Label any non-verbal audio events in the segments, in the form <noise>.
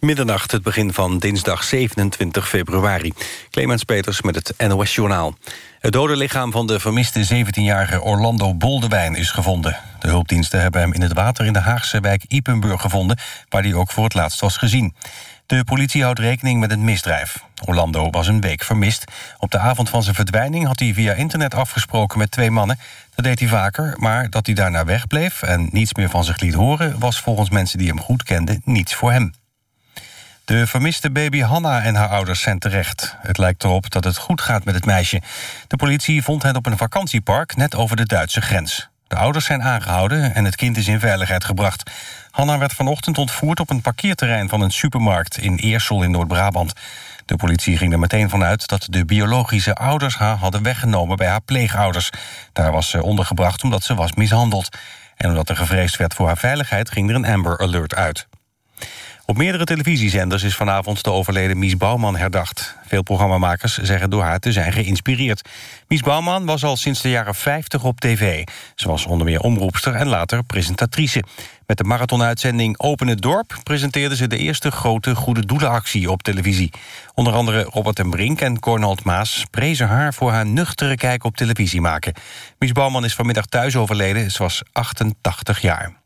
Middernacht, het begin van dinsdag 27 februari. Clemens Peters met het NOS Journaal. Het dode lichaam van de vermiste 17-jarige Orlando Boldewijn is gevonden. De hulpdiensten hebben hem in het water in de Haagse wijk Ipenburg gevonden... waar hij ook voor het laatst was gezien. De politie houdt rekening met een misdrijf. Orlando was een week vermist. Op de avond van zijn verdwijning had hij via internet afgesproken met twee mannen. Dat deed hij vaker, maar dat hij daarna wegbleef... en niets meer van zich liet horen... was volgens mensen die hem goed kenden niets voor hem. De vermiste baby Hanna en haar ouders zijn terecht. Het lijkt erop dat het goed gaat met het meisje. De politie vond hen op een vakantiepark net over de Duitse grens. De ouders zijn aangehouden en het kind is in veiligheid gebracht. Hanna werd vanochtend ontvoerd op een parkeerterrein van een supermarkt... in Eersel in Noord-Brabant. De politie ging er meteen vanuit dat de biologische ouders haar hadden weggenomen bij haar pleegouders. Daar was ze ondergebracht omdat ze was mishandeld. En omdat er gevreesd werd voor haar veiligheid ging er een Amber Alert uit. Op meerdere televisiezenders is vanavond de overleden Mies Bouwman herdacht. Veel programmamakers zeggen door haar te zijn geïnspireerd. Mies Bouwman was al sinds de jaren 50 op tv. Ze was onder meer omroepster en later presentatrice. Met de marathonuitzending Open het Dorp... presenteerde ze de eerste grote goede doelenactie op televisie. Onder andere Robert en Brink en Cornald Maas prezen haar... voor haar nuchtere kijk op televisie maken. Mies Bouwman is vanmiddag thuis overleden. Ze was 88 jaar.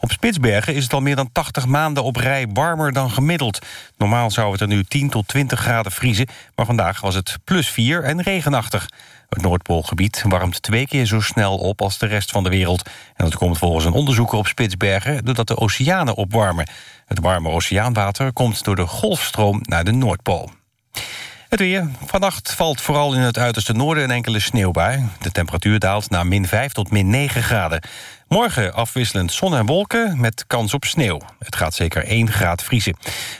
Op Spitsbergen is het al meer dan 80 maanden op rij warmer dan gemiddeld. Normaal zou het er nu 10 tot 20 graden vriezen... maar vandaag was het plus 4 en regenachtig. Het Noordpoolgebied warmt twee keer zo snel op als de rest van de wereld. En dat komt volgens een onderzoeker op Spitsbergen... doordat de oceanen opwarmen. Het warme oceaanwater komt door de golfstroom naar de Noordpool. Het weer. Vannacht valt vooral in het uiterste noorden een enkele sneeuwbui. De temperatuur daalt naar min 5 tot min 9 graden. Morgen afwisselend zon en wolken met kans op sneeuw. Het gaat zeker 1 graad vriezen.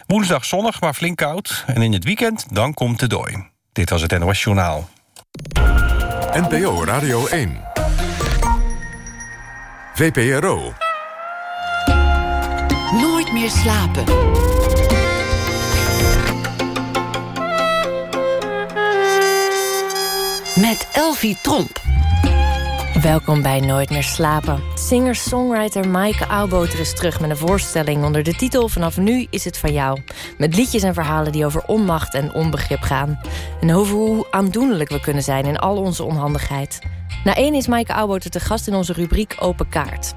Woensdag zonnig, maar flink koud. En in het weekend dan komt de dooi. Dit was het NOS Journaal. NPO Radio 1. VPRO. Nooit meer slapen. Met Elvie Tromp. Welkom bij Nooit meer slapen. Singer-songwriter Maaike Auwboter is terug met een voorstelling onder de titel Vanaf nu is het van jou. Met liedjes en verhalen die over onmacht en onbegrip gaan. En over hoe aandoenlijk we kunnen zijn in al onze onhandigheid. Na één is Maaike Auwboter te gast in onze rubriek Open Kaart.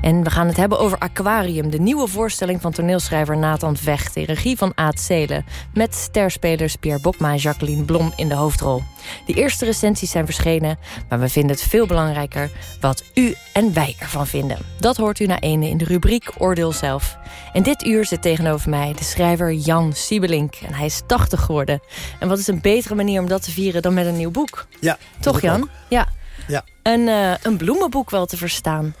En we gaan het hebben over Aquarium, de nieuwe voorstelling van toneelschrijver Nathan Vecht... in regie van Aad Zelen, met sterspelers Pierre Bokma en Jacqueline Blom in de hoofdrol. De eerste recensies zijn verschenen, maar we vinden het veel belangrijker... wat u en wij ervan vinden. Dat hoort u na ene in de rubriek Oordeel Zelf. En dit uur zit tegenover mij de schrijver Jan Siebelink. En hij is 80 geworden. En wat is een betere manier om dat te vieren dan met een nieuw boek? Ja. Toch Jan? Ja. Ja. Een, uh, een bloemenboek wel te verstaan.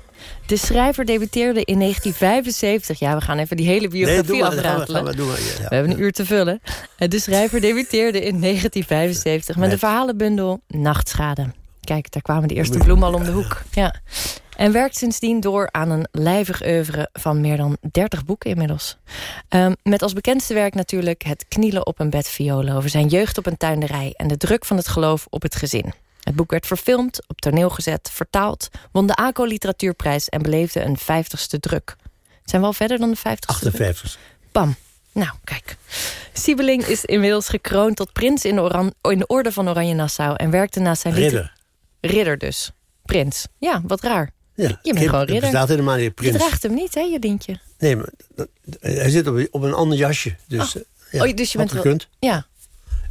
De schrijver debuteerde in 1975. Ja, we gaan even die hele biografie nee, afratelen. We, we, we, we, hebben een uur te vullen. De schrijver debuteerde in 1975 met, met de verhalenbundel Nachtschade. Kijk, daar kwamen de eerste bloemen al om de hoek. Ja. En werkt sindsdien door aan een lijvig oeuvre van meer dan 30 boeken inmiddels. Um, met als bekendste werk natuurlijk het knielen op een bed violen... over zijn jeugd op een tuinderij en de druk van het geloof op het gezin. Het boek werd verfilmd, op toneel gezet, vertaald... won de ACO Literatuurprijs en beleefde een vijftigste druk. Zijn we al verder dan de vijftigste 58. Bam. Nou, kijk. Siebeling is inmiddels gekroond tot prins in Oran in de orde van Oranje Nassau... en werkte naast zijn... Ridder. Ridder dus. Prins. Ja, wat raar. Ja, je bent gewoon ridder. staat helemaal niet prins. Je draagt hem niet, hè, je lintje? Nee, maar hij zit op, op een ander jasje. Dus, oh. ja, oh, dus je bent gekund. Ja.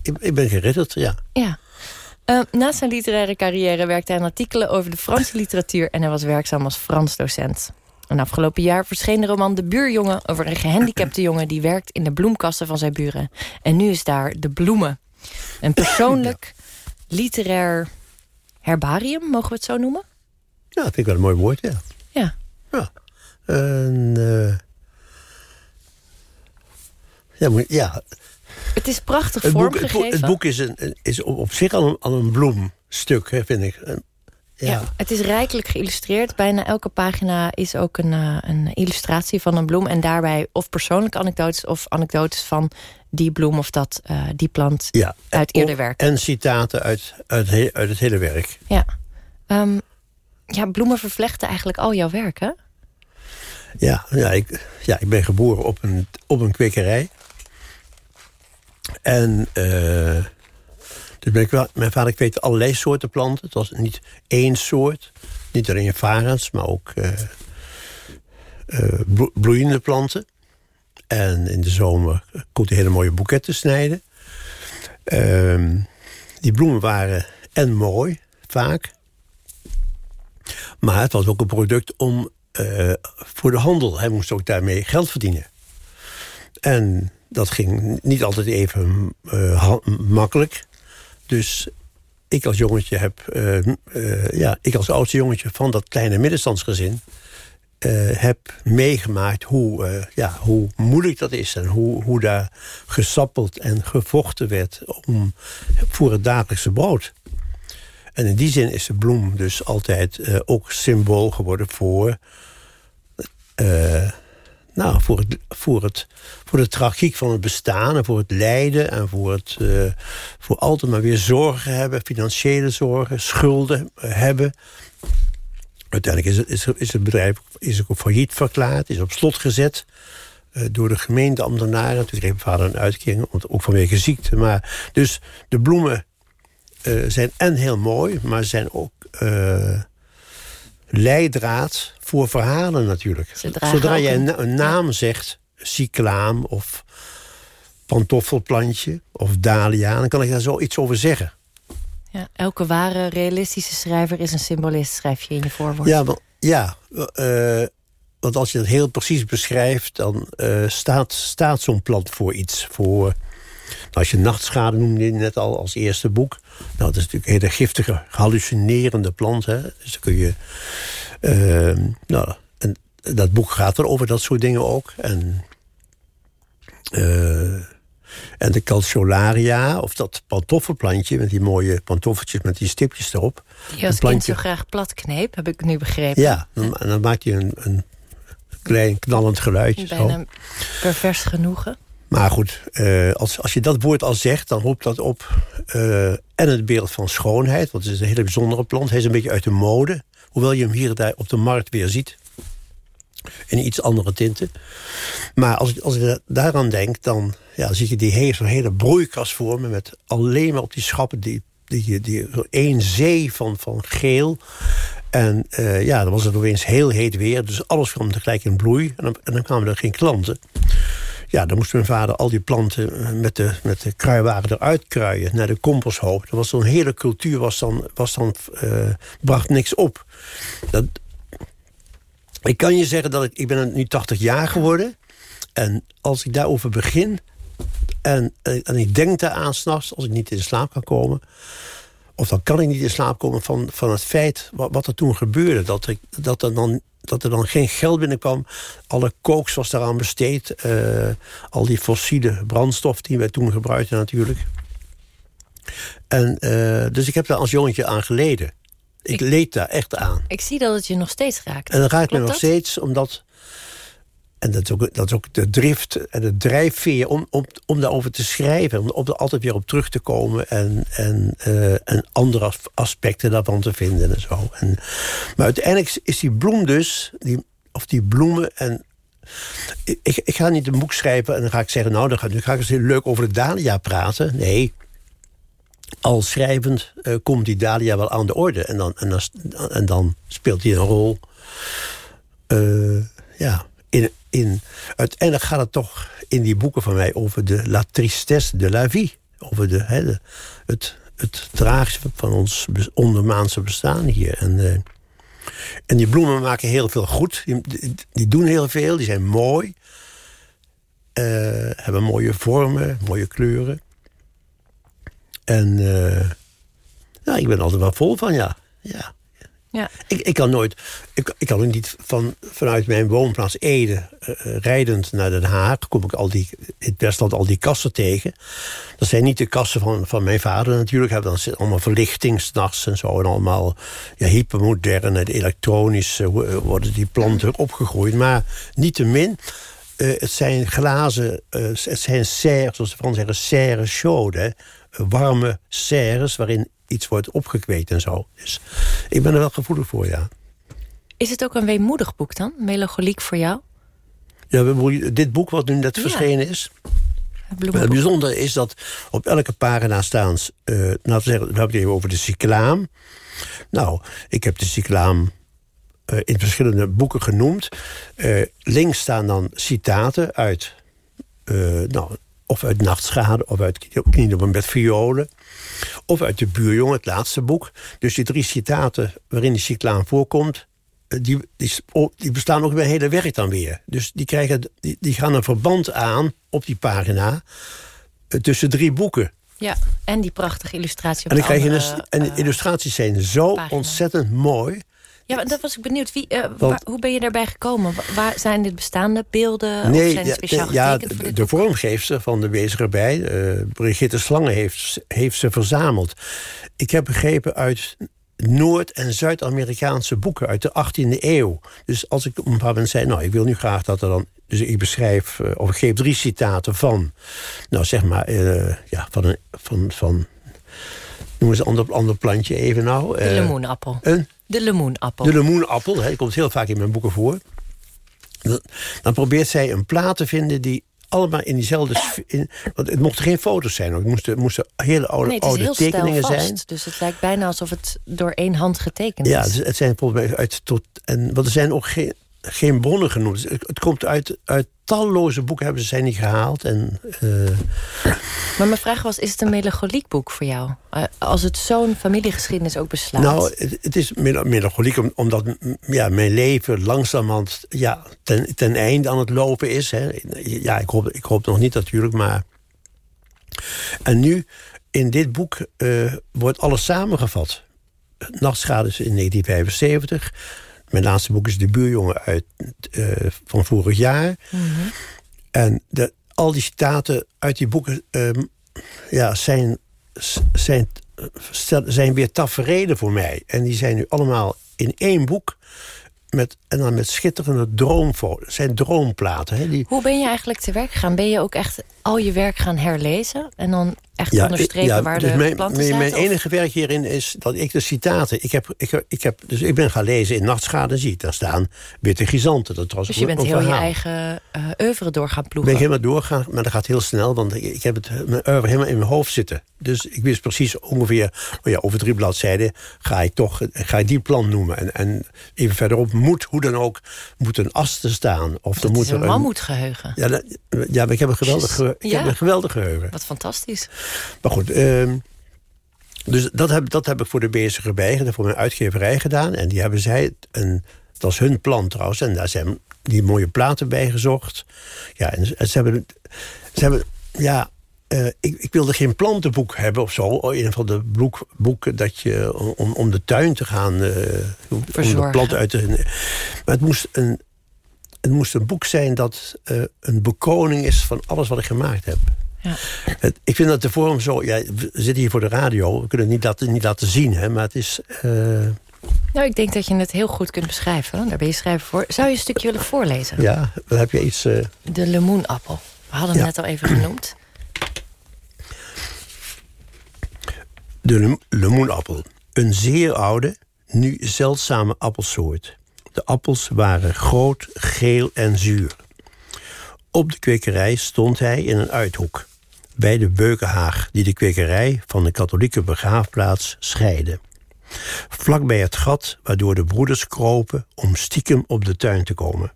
Ik, ik ben geridderd, ja. Ja. Uh, na zijn literaire carrière werkte hij aan artikelen over de Franse literatuur... en hij was werkzaam als Frans docent. En afgelopen jaar verscheen de roman De Buurjongen... over een gehandicapte jongen die werkt in de bloemkassen van zijn buren. En nu is daar De Bloemen. Een persoonlijk literair herbarium, mogen we het zo noemen? Ja, dat vind ik wel een mooi woord, ja. Ja. Ja. En, uh... ja, ja, het is prachtig het vormgegeven. Boek, het, boek is, een, is op, op zich al een, al een bloemstuk, hè, vind ik. Ja. ja. het is rijkelijk geïllustreerd. Bijna elke pagina is ook een, uh, een illustratie van een bloem. En daarbij of persoonlijke anekdotes of anekdotes van die bloem of dat, uh, die plant ja. uit eerder werk. En citaten uit, uit, he, uit het hele werk. Ja. Um, ja, bloemen vervlechten eigenlijk al jouw werk, hè? Ja, ja, ik, ja, ik ben geboren op een, op een kwekerij. En uh, dus wel, mijn vader kweekte allerlei soorten planten. Het was niet één soort. Niet alleen varens, maar ook uh, uh, bloeiende planten. En in de zomer kon hij hele mooie boeketten snijden. Uh, die bloemen waren en mooi, vaak. Maar het was ook een product om, voor de handel. Hij moest ook daarmee geld verdienen. En dat ging niet altijd even uh, makkelijk. Dus ik als jongetje heb... Uh, ja, ik als oudste jongetje van dat kleine middenstandsgezin... heb meegemaakt hoe, ja, hoe moeilijk dat is... en hoe, hoe daar gesappeld en gevochten werd om, voor het dagelijkse brood. En in die zin is de bloem dus altijd ook symbool geworden voor... Nou, voor, voor, het, voor de tragiek van het bestaan en voor het lijden... en voor, het, uh, voor altijd maar weer zorgen hebben, financiële zorgen, schulden hebben. Uiteindelijk is het, is, het bedrijf is ook failliet verklaard, is op slot gezet... Uh, door de gemeenteambtenaren. Toen kreeg mijn vader een uitkering, ook vanwege ziekte. Maar dus de bloemen zijn en heel mooi, maar zijn ook leidraad voor verhalen natuurlijk. Zodra je een, een, naam zegt, cyclaam of pantoffelplantje of dahlia... dan kan ik daar zoiets over zeggen. Ja, elke ware realistische schrijver is een symbolist, schrijf je in je voorwoord. Ja, maar, ja uh, want als je het heel precies beschrijft... dan staat, staat zo'n plant voor iets, voor als je nachtschade noemde je net al als eerste boek. Nou, dat is natuurlijk een hele giftige, hallucinerende plant. Hè? Dus dan kun je... Uh, nou, en dat boek gaat er over dat soort dingen ook. En, uh, en de calciolaria, of dat pantoffelplantje... met die mooie pantoffeltjes met die stipjes erop. Die als kind zo graag plat kneep, heb ik nu begrepen. Ja, dan, en dan maakt hij een, een klein knallend geluidje. Bijna zo. pervers genoegen. Maar goed, uh, als, als je dat woord al zegt, dan roept dat op... Uh, en het beeld van schoonheid, want het is een hele bijzondere plant. Hij is een beetje uit de mode, hoewel je hem hier daar op de markt weer ziet. In iets andere tinten. Maar als als ik daaraan denk, dan ja, zie je die hele, hele broeikas voor me... met alleen maar op die schappen die, die, die, die één zee van, van geel... En uh, ja, dan was het opeens heel heet weer. Dus alles kwam tegelijk in bloei. En dan, en dan kwamen er geen klanten. Ja, dan moest mijn vader al die planten met de, met de kruiwagen eruit kruien... naar de komposthoop. Dat was zo'n hele cultuur, was dan, was dan, uh, bracht niks op. Dat, ik kan je zeggen dat ik... Ik ben nu 80 jaar geworden. En als ik daarover begin... En, en ik denk daaraan s'nachts, als ik niet in slaap kan komen... of dan kan ik niet in slaap komen van, van het feit wat, wat er toen gebeurde. Dat, ik, dat er dan dat er dan geen geld binnenkwam. Alle kooks was daaraan besteed. Uh, al die fossiele brandstof die wij toen gebruikten natuurlijk. En, uh, dus ik heb daar als jongetje aan geleden. Ik, ik, leed daar echt aan. Ik zie dat het je nog steeds raakt. En dat raakt me nog steeds, omdat... En dat is, ook, dat ook de drift en de drijfveer om, om, om daarover te schrijven. Om, er altijd weer op terug te komen. En, en, uh, en andere aspecten daarvan te vinden en zo. En, maar uiteindelijk is die bloem dus... Die, of die bloemen en ik, ik, ga niet een boek schrijven en dan ga ik zeggen... nou, dan ga, ga ik eens heel leuk over de Dahlia praten. Nee, al schrijvend uh, komt die Dahlia wel aan de orde. En dan, en dan, en dan speelt hij een rol... Uh, ja, in, in, uiteindelijk gaat het toch in die boeken van mij over de la tristesse de la vie. Over de, he, de het, het tragische van ons ondermaanse bestaan hier. En, uh, en die bloemen maken heel veel goed. Die, doen heel veel, die zijn mooi. Uh, hebben mooie vormen, mooie kleuren. En uh, ja, ik ben altijd wel vol van, ja. ja. Ja. Ik, ik kan nooit, ik, ik kan ook niet van, vanuit mijn woonplaats Ede, uh, rijdend naar Den Haag, kom ik al die, in het Westland al die kassen tegen. Dat zijn niet de kassen van, van mijn vader natuurlijk. Hebben dan allemaal verlichting s'nachts en zo. En allemaal ja, hypermoderne, elektronisch uh, worden die planten opgegroeid. Maar niettemin, uh, het zijn glazen, het zijn serres, zoals de Fransen zeggen, serre chaude. Warme serres waarin iets wordt opgekweekt en zo. Dus ik ben er wel gevoelig voor, ja. Is het ook een weemoedig boek dan? Melancholiek voor jou? Ja, dit boek wat nu net Ja. verschenen is... Het bijzondere is dat op elke pagina staan... eh laten we zeggen, we hebben het even over de cyclaam. Nou, ik heb de cyclaam eh, in verschillende boeken genoemd. Eh, links staan dan citaten uit... nou, of uit Nachtschade, of uit Knie op een bed violen... of uit De Buurjongen, het laatste boek. Dus die drie citaten waarin die cyclaam voorkomt... eh, Die, die, oh, die bestaan ook bij het hele werk dan weer. Dus die, krijgen, die, die gaan een verband aan op die pagina... eh, tussen drie boeken. Ja, en die prachtige illustratie op En, dan de krijg je een, en de eh, illustraties zijn zo pagina. ontzettend mooi. Ja, dat was ik benieuwd. Wie, eh, Want- waar- hoe ben je daarbij gekomen? Wa- Waar zijn dit bestaande beelden? of zijn ja, speciaal ja, voor de, vormgeefster van de Wezerbij, eh Brigitte Slange, heeft, heeft ze verzameld. Ik heb begrepen uit Noord- en Zuid-Amerikaanse boeken uit de 18e eeuw. Dus als ik op een bepaald moment zei, nou, ik wil nu graag dat er dan... Dus ik beschrijf, eh, of ik geef drie citaten van... Nou, zeg maar, ja, van... Een, van, van noem eens een ander, ander plantje even nou. De eh, lemoenappel. Een? De lemoenappel. De lemoenappel, hè, die komt heel vaak in mijn boeken voor. Dan- probeert zij een plaat te vinden die allemaal in diezelfde... In, want het mochten geen foto's zijn. Het moesten, moesten hele oude, nee, oude tekeningen zijn. Dus het lijkt bijna alsof het door één hand getekend Ja, is. het, het zijn volgens mij uit tot. En, want er zijn ook geen, geen bronnen genoemd. Het, het komt uit, uit talloze boeken hebben ze zijn niet gehaald. En, eh, Maar mijn vraag was, is het een melancholiek boek voor jou? Eh, als het zo'n familiegeschiedenis ook beslaat. nou, het, het is mel- melancholiek om- omdat m- ja, mijn leven langzamerhand ja, ten, ten einde aan het lopen is. Hè. Ja, ik hoop, ik hoop nog niet natuurlijk, maar... En nu, in dit boek, eh, wordt alles samengevat. Nachtschade is in 1975. Mijn laatste boek is De Buurjongen uit, eh, van vorig jaar. En de, al die citaten uit die boeken ehm, ja, zijn, zijn, zijn weer tafereelen voor mij. En die zijn nu allemaal in één boek. Met, en dan met schitterende droomfoto's. Zijn droomplaten. Hè, die, Hoe ben je eigenlijk te werk gegaan? Ben je ook echt al je werk gaan herlezen? En dan echt onderstrepen ja, waar dus de mijn, planten mijn, mijn of- enige werk hierin is dat ik de citaten... Ik, heb, ik, ik, heb, dus ik ben gaan lezen in Nachtschade zie ik daar staan... Witte Gizanten. Dat was Dus je bent een heel je eigen eh oeuvre door gaan ben ploegen. ik helemaal doorgaan, maar dat gaat heel snel... want ik, ik heb het, mijn oeuvre helemaal in mijn hoofd zitten. Dus ik wist precies ongeveer... Oh ja, over drie bladzijden ga ik toch ga ik die plan noemen. En, en even verderop moet, hoe dan ook, moet een as te staan. Of er Dat moet is een er mammoetgeheugen. Ja, dat- ja, maar ik heb een geweldig, ge- ik Ja. heb een geweldig geheugen. Wat fantastisch. Maar goed, ehm, dus dat heb, dat heb ik voor de bij, voor mijn uitgeverij gedaan. En die hebben zij, en dat is hun plan trouwens, en daar zijn die mooie platen bij gezocht. Ja, en ze, hebben, ze hebben, ja, eh, ik, ik wilde geen plantenboek hebben of zo. In ieder geval de boek, boek dat je om, om de tuin te gaan, eh, om de planten uit te. Maar het moest een, het moest een boek zijn dat eh, een bekoning is van alles wat ik gemaakt heb. Ja. Het- ik vind dat de vorm zo... Ja, we zitten hier voor de radio, we kunnen het niet laten, niet laten zien, hè, maar het is... eh, Nou, ik denk dat je het heel goed kunt beschrijven. Daar ben je schrijver voor. Zou je een stukje willen voorlezen? ja, dan heb je iets... eh, De lemoenappel. We hadden Ja. net al even genoemd. De lem- lemoenappel. Een zeer oude, nu zeldzame appelsoort. De appels waren groot, geel en zuur. Op de kwekerij stond hij in een uithoek. Bij de beukenhaag die de kwekerij van de katholieke begraafplaats scheidde. Vlak bij het gat waardoor de broeders kropen om stiekem op de tuin te komen.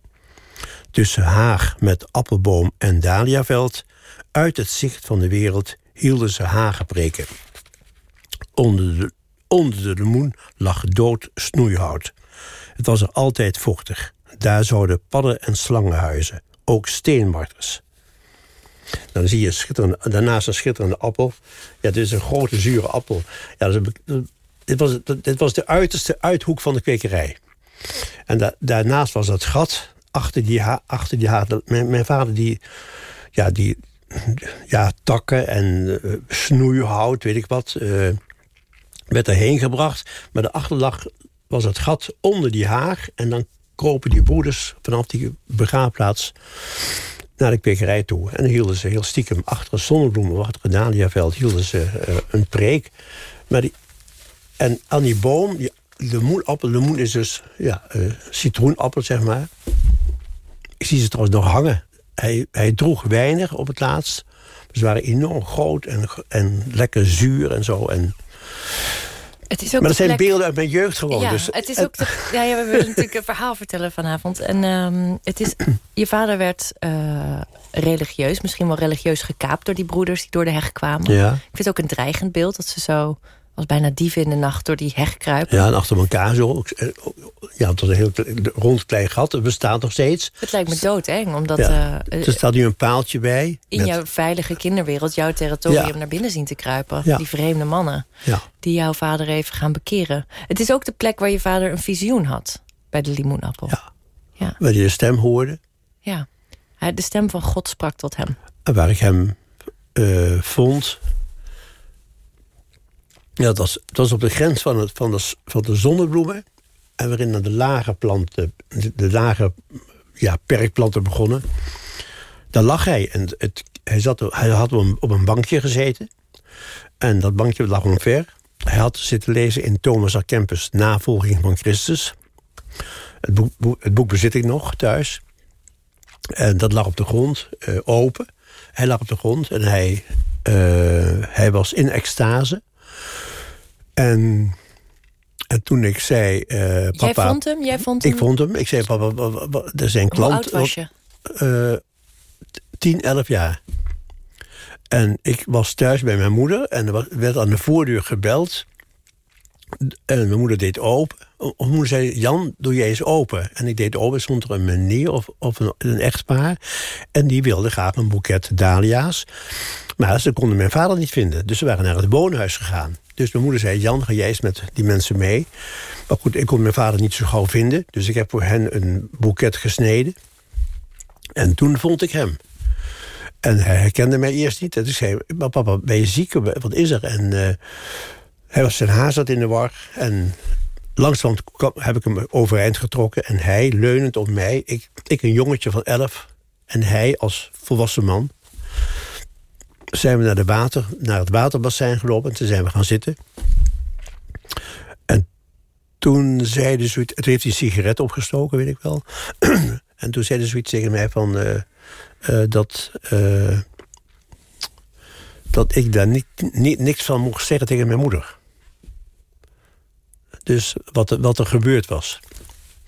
Tussen haag met appelboom en dahliaveld, uit het zicht van de wereld, hielden ze hagepreken. Onder de, onder de lemoen lag dood snoeihout. Het was er altijd vochtig. Daar zouden padden en slangen huizen. Ook steenmarters. Dan zie je daarnaast een schitterende appel. Ja, dit is een grote zure appel. Ja, dit, was, dit was de uiterste uithoek van de kwekerij. En da- daarnaast was dat gat. Achter die, achter die. Mijn, vader die, ja, die ja, takken en eh, snoeihout, weet ik wat, eh, werd erheen gebracht. Maar daarachter lag, was het gat onder die haag. En dan kropen die broeders vanaf die begraafplaats naar de kwekerij toe. En hielden ze heel stiekem achter een zonnebloemen, achter een dahliaveld, hielden ze eh, een preek. Maar die, en aan die boom, die lemoenappel, lemoen is dus ja, eh, citroenappel, zeg maar. ik zie ze trouwens nog hangen. Hij, hij droeg weinig op het laatst. Ze waren enorm groot en, en lekker zuur en zo. En, Het is ook maar dat zijn plek- beelden uit mijn jeugd gewoon. Ja, dus, het is ook de, <laughs> ja, ja, we willen natuurlijk een verhaal vertellen vanavond. En ehm, het is, je vader werd eh, religieus, misschien wel religieus gekaapt door die broeders die door de heg kwamen. ja, Ik vind het ook een dreigend beeld dat ze zo als bijna dieven in de nacht door die heg kruipen. ja, en achter elkaar zo. Ja, het was een heel rond klein gat. Het bestaat nog steeds. Het lijkt me doodeng, omdat Ja. eh, Er staat nu een paaltje bij. in met- jouw veilige kinderwereld, jouw territorium Ja. naar binnen zien te kruipen. Ja. Die vreemde mannen ja, die jouw vader even gaan bekeren. Het is ook de plek waar je vader een visioen had bij de limoenappel. Ja. ja. waar je de stem hoorde. ja. De stem van God sprak tot hem. En waar ik hem eh, vond. Ja, dat was, dat op de grens van, het, van, de, van de zonnebloemen. En waarin de lage planten, de, lage ja, perkplanten begonnen. Daar lag hij. En het, hij, zat, hij had op een, op een bankje gezeten. En dat bankje lag omver. Hij had zitten lezen in Thomas A. Kempis' Navolging van Christus. Het boek, boek- het boek bezit ik nog thuis. En dat lag op de grond, eh, open. Hij lag op de grond en hij, eh, hij was in extase. En, en toen ik zei... eh, papa, Jij vond hem? Jij vond hem? Ik vond hem. Ik zei, papa, wa- wa- wa- er zijn Hoe klanten... oud was je? eh, 10, 11 jaar. En ik was thuis bij mijn moeder en er werd aan de voordeur gebeld. En mijn moeder deed open. Mijn moeder zei, Jan, doe jij eens open. En ik deed open, stond er een meneer of, of een, een echtpaar. En die wilde graag een boeket dahlia's. Maar ze konden mijn vader niet vinden. Dus ze waren naar het woonhuis gegaan. Dus mijn moeder zei, Jan, ga jij eens met die mensen mee. Maar goed, ik kon mijn vader niet zo gauw vinden. Dus ik heb voor hen een boeket gesneden. En toen vond ik hem. En hij herkende mij eerst niet. En ik zei, "Maar papa, ben je ziek? Wat is er? En eh, hij was zijn haar zat in de war. En kwam- heb ik hem overeind getrokken. En hij, leunend op mij, ik, ik een jongetje van elf... en hij als volwassen man... zijn we naar, de water, naar het waterbassin gelopen. En toen zijn we gaan zitten. En toen zei hij zoiets... Toen heeft een sigaret opgestoken, weet ik wel. <clears throat> en toen zei hij zoiets tegen mij van... eh, eh, dat, eh, dat ik daar niet, niet, niks van mocht zeggen tegen mijn moeder. Dus wat, wat er gebeurd was.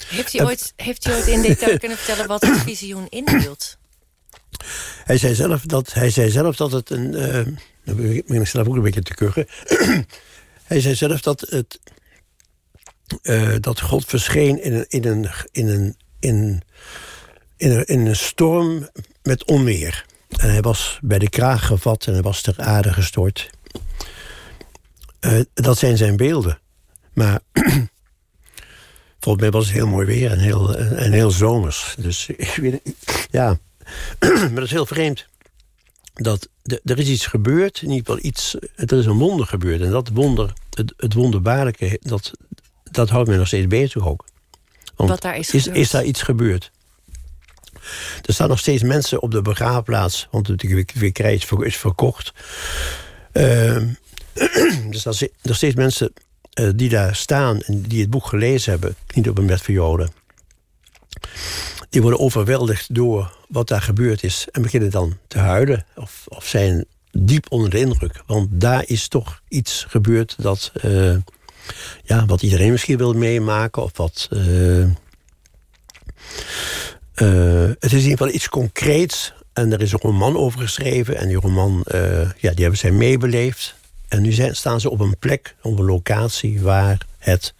Heeft hij, ooit, heeft ooit in detail kunnen vertellen wat het visioen inhield? Hij zei zelf dat, hij zei zelf dat het een... eh dan ik ook een beetje te kuchen. <clears throat> hij zei zelf dat, het, eh, dat God verscheen in een, in een, in een, in, in een, in storm met onweer. En hij was bij de kraag gevat en hij was ter aarde gestort. Eh, dat zijn zijn beelden. Maar <clears throat> volgens mij was het heel mooi weer en heel, en heel zomers. Dus ik weet ja, <clears throat> maar dat is heel vreemd. Dat de- er is iets gebeurd, in ieder geval iets, er is een wonder gebeurd. En dat wonder, het, het wonderbaarlijke, dat, dat houdt mij nog steeds bezig ook. Want Wat daar is is, gebeurd. is daar iets gebeurd? Er staan nog steeds mensen op de begraafplaats, want het wikkerij is, ver- is verkocht. Ehm, <clears throat> er staan nog steeds mensen eh, die daar staan en die het boek gelezen hebben, niet op een bed voor Joden. Die worden overweldigd door wat daar gebeurd is en beginnen dan te huilen of, of zijn diep onder de indruk. Want daar is toch iets gebeurd dat, eh, ja, wat iedereen misschien wil meemaken of wat. eh, eh, het is in ieder geval iets concreets. En er is een roman over geschreven. En die roman, ja, die hebben zij meebeleefd. En nu zijn, staan ze op een plek, op een locatie... waar het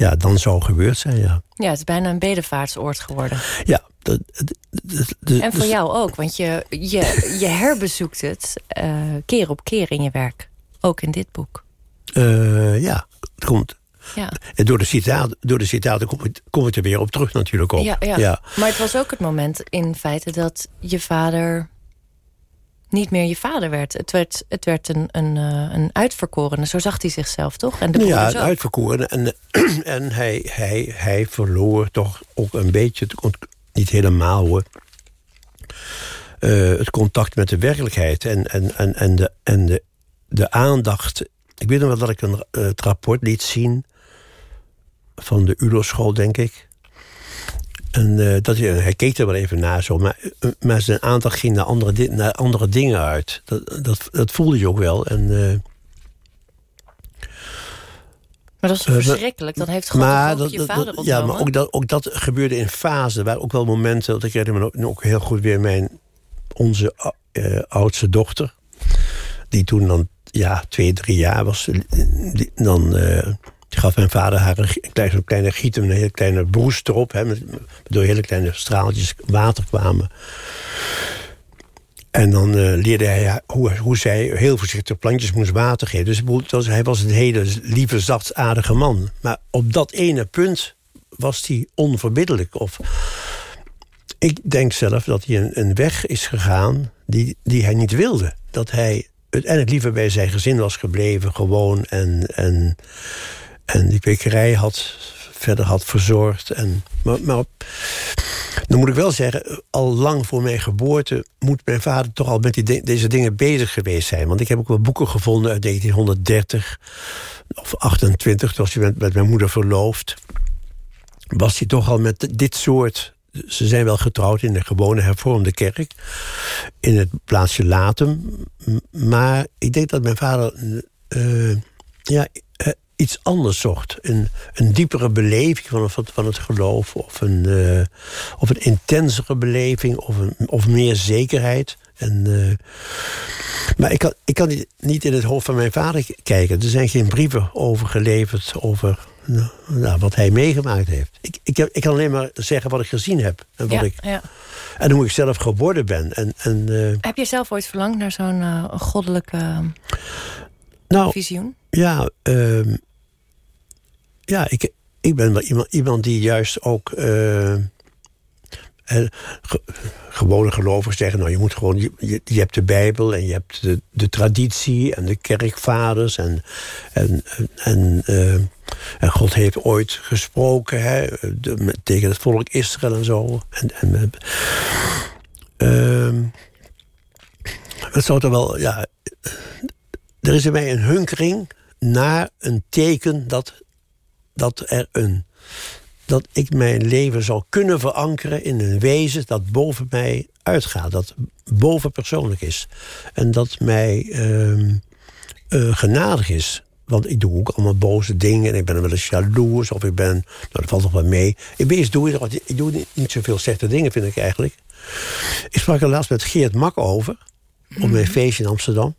ja, dan zou gebeurd zijn, ja. Ja, het is bijna een bedevaartsoord geworden. Ja, de, de, de- de- En voor de- jou ook, want je, je, je herbezoekt het eh, keer op keer in je werk. Ook in dit boek. eh, ja, het komt... Ja. En door de citaten, door de citaten kom, ik, kom ik er weer op terug natuurlijk ook. Ja, ja. Maar het was ook het moment in feite dat je vader niet meer je vader werd. Het werd, het werd een, een, eh, een uitverkorene, zo zag hij zichzelf toch? En de ja, broeders een ook. uitverkoren. En, <clears throat> en hij, hij, hij verloor toch ook een beetje, niet helemaal hoor... eh, het contact met de werkelijkheid en, en, en, en, de, en de, de aandacht. Ik weet nog wel dat ik een, eh, het rapport liet zien van de ULO-school, denk ik. En dat, hij keek er wel even naar zo. Maar, maar zijn aandacht ging naar andere, naar andere dingen uit. Dat, dat, dat voelde je ook wel. En, maar dat is verschrikkelijk. Dan heeft maar, dat, je vader dat, Ja, maar ook dat, ook dat gebeurde in fasen. waar ook wel momenten... dat ik herinner me ook heel goed weer mijn... onze oudste dochter... die toen dan ja, twee, drie jaar was... Die, dan gaf mijn vader haar een kleine, kleine giet, een hele kleine broes erop. Hè, met, waardoor hele kleine straaltjes water kwamen. En dan uh, leerde hij hoe, hoe zij heel voorzichtig plantjes moest water geven. Dus was, hij was een hele lieve, zachtaardige man. Maar op dat ene punt was hij onverbiddelijk. Of, ik denk zelf dat hij een, een weg is gegaan die, die hij niet wilde. Dat hij uiteindelijk liever bij zijn gezin was gebleven, gewoon. En, en en die kwekerij had, verder had verzorgd. En, maar, maar dan moet ik wel zeggen, al lang voor mijn geboorte... moet mijn vader toch al met die, deze dingen bezig geweest zijn. Want ik heb ook wel boeken gevonden uit 1930 of 28... toen was hij met, mijn moeder verloofd. Was hij toch al met dit soort ze zijn wel getrouwd in de gewone hervormde kerk. In het plaatsje Latem. Maar ik denk dat mijn vader... Uh, ja, iets anders zocht. Een, een diepere beleving van, van, van het geloof. Of een, uh, of een intensere beleving. Of, een, of meer zekerheid. En, uh, maar ik kan, ik kan niet in het hoofd van mijn vader kijken. Er zijn geen brieven over geleverd. Over nou, wat hij meegemaakt heeft. Ik, ik, heb, ik kan alleen maar zeggen wat ik gezien heb. En, wat ik, ja. en hoe ik zelf geworden ben. En, en, uh, heb je zelf ooit verlangd naar zo'n goddelijke nou, visioen? Ja, uh, ja, ik, ik ben wel iemand, iemand die juist ook... Uh, gewone gelovigen zeggen, nou je moet gewoon, je, je, hebt de Bijbel en je hebt de, de traditie en de kerkvaders en, en, en, uh, en God heeft ooit gesproken hè, de, tegen het volk Israël en zo. En, en uh, het zou toch wel, ja, er is in mij een hunkering naar een teken dat dat er een dat ik mijn leven zal kunnen verankeren in een wezen dat boven mij uitgaat, dat bovenpersoonlijk is. En dat mij uh, uh, genadig is. Want ik doe ook allemaal boze dingen. En ik ben wel eens jaloers. Of ik ben... Nou, dat valt nog wel mee. Ik ben eens doe ik, ik doe niet, niet zoveel slechte dingen, vind ik eigenlijk. Ik sprak er laatst met Geert Mak over. Op mijn mhm. feestje in Amsterdam.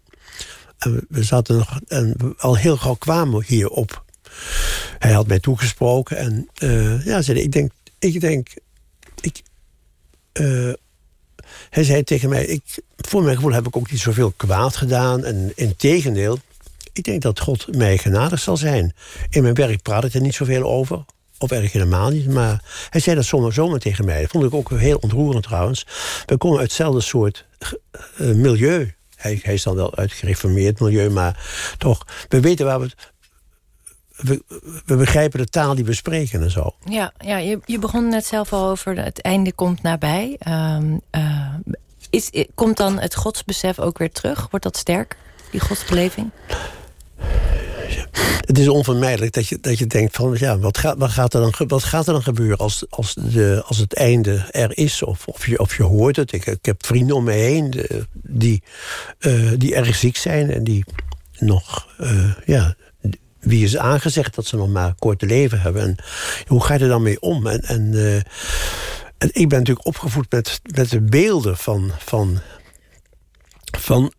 En we zaten nog... En al heel gauw kwamen we hier op hij had mij toegesproken. En uh, ja, zei, ik denk, ik denk, ik, uh, hij zei tegen mij, ik, voor mijn gevoel heb ik ook niet zoveel kwaad gedaan. En in tegendeel, ik denk dat God mij genadig zal zijn. In mijn werk praat ik er niet zoveel over. Of erg helemaal niet. Maar hij zei dat zomaar zomaar tegen mij. Dat vond ik ook heel ontroerend trouwens. We komen uit hetzelfde soort uh, milieu. Hij, hij is dan wel uit gereformeerd milieu, maar toch. We weten waar we we, we, begrijpen de taal die we spreken en zo. Ja, ja je, je begon net zelf al over het einde komt nabij. Uh, uh, is, komt dan het godsbesef ook weer terug? Wordt dat sterk, die godsbeleving? Het is onvermijdelijk dat je, dat je denkt van... ja, wat gaat, wat gaat, er, dan, wat gaat er dan gebeuren als, als, de, als het einde er is? Of, of, je, of je hoort het. Ik, ik heb vrienden om me heen die, uh, die erg ziek zijn... en die nog uh, ja, wie is aangezegd dat ze nog maar korte leven hebben? En hoe ga je er dan mee om? En, en, uh, en ik ben natuurlijk opgevoed met, met de beelden van, van, van,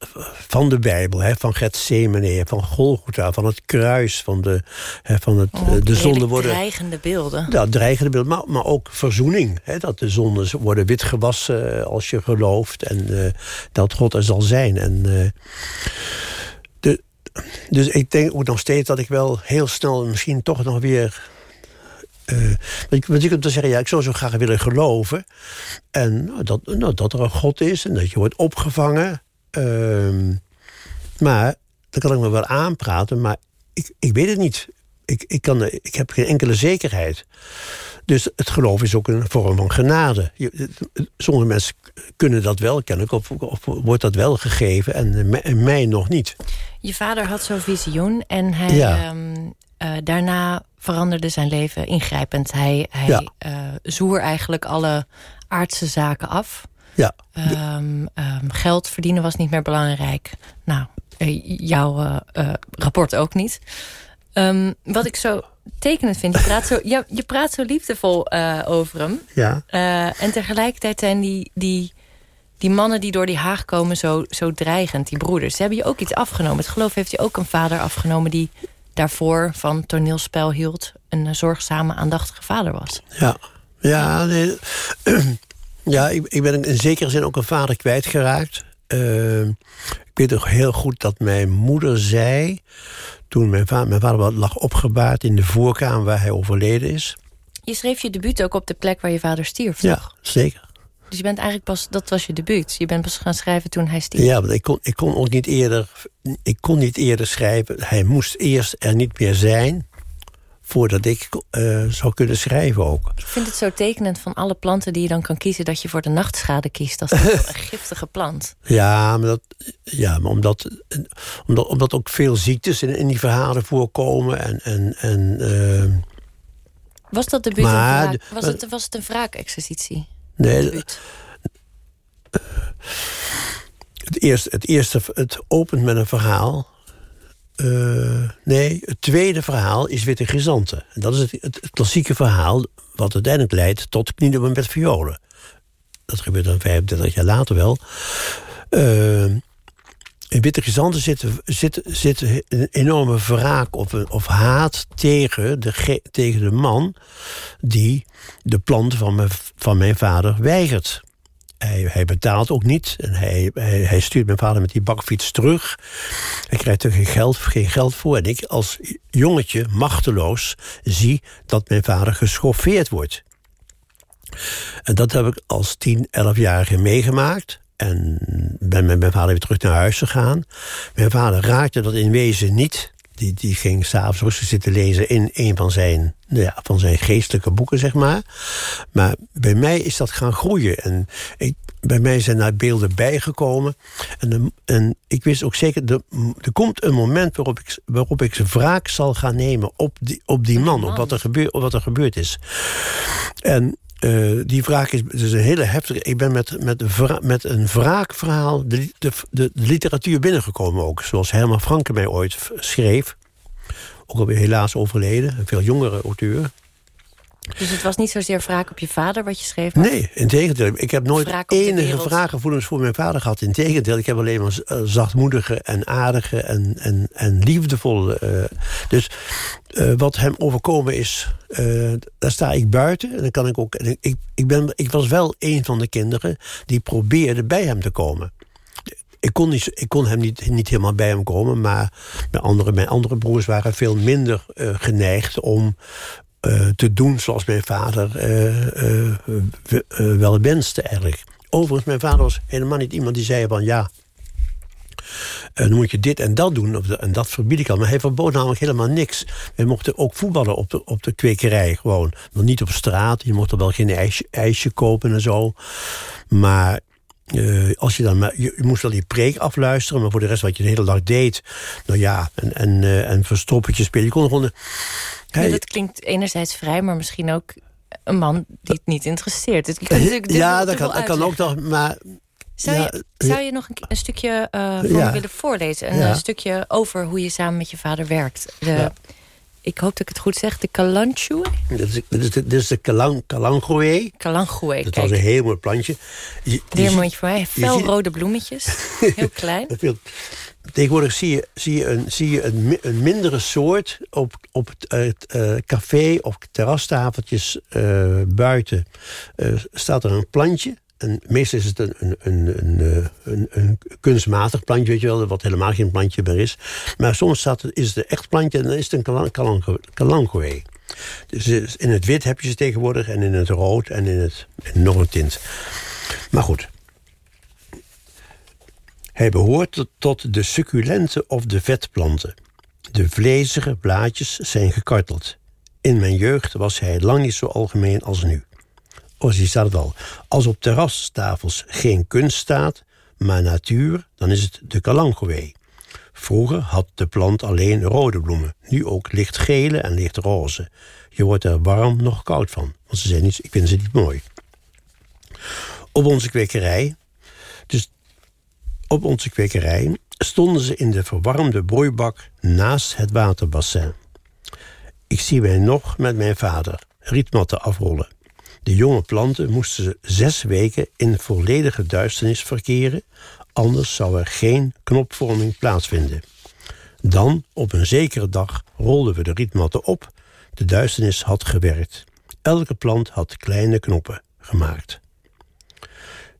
van de Bijbel, hè, van Gethsemane, van Golgotha, van het kruis, van de, hè, van het, oh, de zonde worden. Dreigende beelden. Ja, dreigende beelden, maar, maar ook verzoening. Hè, dat de zonden worden witgewassen als je gelooft en uh, dat God er zal zijn. En uh, dus ik denk ook nog steeds dat ik wel heel snel misschien toch nog weer... Uh, want je kunt dan zeggen, ja, ik zou zo graag willen geloven. En nou, dat, nou, dat er een God is en dat je wordt opgevangen. Uh, maar, dan kan ik me wel aanpraten, maar ik, ik weet het niet. Ik, ik, kan, ik heb geen enkele zekerheid. Dus het geloof is ook een vorm van genade. sommige mensen kunnen dat wel kennelijk, of, of wordt dat wel gegeven, en, en mij nog niet. Je vader had zo'n visioen en hij... Ehm, eh, daarna veranderde zijn leven ingrijpend. Hij, hij Ja. eh, zoer eigenlijk alle aardse zaken af. Ja, Ehm, ehm, geld verdienen was niet meer belangrijk. Nou, eh, jouw rapport ook niet. Wat ik zo tekenend vind, je praat zo, ja, je praat zo liefdevol eh, over hem. ja. Eh, en tegelijkertijd zijn die, die, die mannen die door die Haag komen zo, zo dreigend, die broeders. Ze hebben je ook iets afgenomen. Het geloof heeft je ook een vader afgenomen die daarvoor van toneelspel hield. Een zorgzame, aandachtige vader was. Ja, ja, nee, <clears throat> ja ik, ik ben in zekere zin ook een vader kwijtgeraakt. Uh, ik weet nog heel goed dat mijn moeder zei... toen mijn vader, mijn vader lag opgebaard in de voorkamer waar hij overleden is. Je schreef je debuut ook op de plek waar je vader stierf, Ja, toch? zeker. Dus je bent eigenlijk pas, dat was je debuut. Je bent pas gaan schrijven toen hij stierf. Ja, want ik kon, ik kon ook niet eerder, ik kon niet eerder schrijven. Hij moest eerst er niet meer zijn voordat ik uh, zou kunnen schrijven ook. Ik vind het zo tekenend van alle planten die je dan kan kiezen... dat je voor de nachtschade kiest. Dat is een <laughs> giftige plant. Ja, maar, dat, ja, maar omdat, omdat, omdat ook veel ziektes in, in die verhalen voorkomen. En, en, en, uh, was dat maar, een wraak, was, het, was het een wraakexercitie? Nee, het, het, eerste, het eerste, het opent met een verhaal. Uh, nee, het tweede verhaal is Witte Gezanten. En dat is het, het, klassieke verhaal wat uiteindelijk leidt tot Knielen met violen. Dat gebeurt dan 35 jaar later wel. Uh, in Witte Gezanten zit, zit, zit een enorme wraak of, of haat tegen de, tegen de man... die de planten van van mijn vader weigert. Hij, betaalt ook niet. En hij, hij, hij, stuurt mijn vader met die bakfiets terug. Hij krijgt er geen geld, geen geld voor. En ik als jongetje, machteloos, zie dat mijn vader geschoffeerd wordt. En dat heb ik als 10, 11-jarige meegemaakt. En ben met mijn vader weer terug naar huis gegaan. Mijn vader raakte dat in wezen niet. Die, die ging s'avonds rustig zitten lezen in een van zijn, nou ja, van zijn geestelijke boeken, zeg maar. Maar bij mij is dat gaan groeien. En ik, bij mij zijn daar beelden bijgekomen. En, de, en ik wist ook zeker, de, er komt een moment waarop ik, waarop ik wraak zal gaan nemen op die, op die man, op wat er, gebeur, op wat er gebeurd is. En uh, die wraak is dus een hele heftige. Ik ben met, met, met een wraakverhaal de, de, de, de, literatuur binnengekomen ook. Zoals Herman Franke mij ooit schreef. Ook alweer helaas overleden. Een veel jongere auteur. Dus het was niet zozeer wraak op je vader wat je schreef? Nee, in tegendeel. Ik heb nooit enige wraakgevoelens voor mijn vader gehad. In tegendeel, ik heb alleen maar zachtmoedige en aardige en, en, en liefdevolle. Uh, dus uh, wat hem overkomen is, uh, daar sta ik buiten. En dan kan ik ook. Ik, ik, ben, ik was wel een van de kinderen die probeerde bij hem te komen. Ik kon, niet, ik kon hem niet, niet helemaal bij hem komen, maar mijn andere, mijn andere broers waren veel minder uh, geneigd om uh, te doen zoals mijn vader uh, wel wenste eigenlijk. Overigens, mijn vader was helemaal niet iemand die zei van ja, dan moet je dit en dat doen en dat verbied ik al. Maar hij verbood namelijk helemaal niks. Wij mochten ook voetballen op de, op de kwekerij gewoon. Nog niet op straat, je mocht er wel geen ijsje, ijsje kopen en zo. Maar als je dan maar, je, je, moest wel die preek afluisteren, maar voor de rest wat je de hele dag deed, nou ja, en, en, uh, en verstoppertje spelen. Je kon gewoon. Ja, dat klinkt enerzijds vrij, maar misschien ook een man die het niet interesseert. Het natuurlijk ja, dat kan, dat kan ook nog, maar. Zou, ja, je, zou je nog een, een stukje uh, Ja. me willen voorlezen? Een Ja. stukje over hoe je samen met je vader werkt. De. Ik hoop dat ik het goed zeg. De Kalanchue? Dit is, dit is de, kalang, kalangoe. Dat was een heel mooi plantje. Je- je Weer een ziet- mondje voor mij. je Fel ziet- rode bloemetjes. <laughs> Heel klein. Tegenwoordig zie je, zie je, een, zie je een, een mindere soort op, op het, eh, eh, café of terrastafeltjes eh, buiten. staat er een plantje. Meestal is het een, een, een, een, een, kunstmatig plantje, weet je wel, wat helemaal geen plantje meer is. Maar soms staat is het een echt plantje en dan is het een kalan-. Dus in het wit heb je ze tegenwoordig en in het rood en in, het, in nog tint. Maar goed, hij behoort tot- de succulente of de vetplanten. De vlezige blaadjes zijn gekarteld. In mijn jeugd was hij lang niet zo algemeen als nu. Oh, zie staat het al. Als op terrastafels geen kunst staat, maar natuur, dan is het de kalangoe. Vroeger had de plant alleen rode bloemen. Nu ook lichtgele en lichtroze. Je wordt er warm nog koud van. Want ze zijn niet, ik vind ze niet mooi. Op onze kwekerij, op onze kwekerij stonden ze in de verwarmde broeibak naast het waterbassin. Ik zie mij nog met mijn vader rietmatten afrollen. De jonge planten moesten zes weken in volledige duisternis verkeren, anders zou er geen knopvorming plaatsvinden. Dan, op een zekere dag, rolden we de rietmatten op. De duisternis had gewerkt. Elke plant had kleine knoppen gemaakt.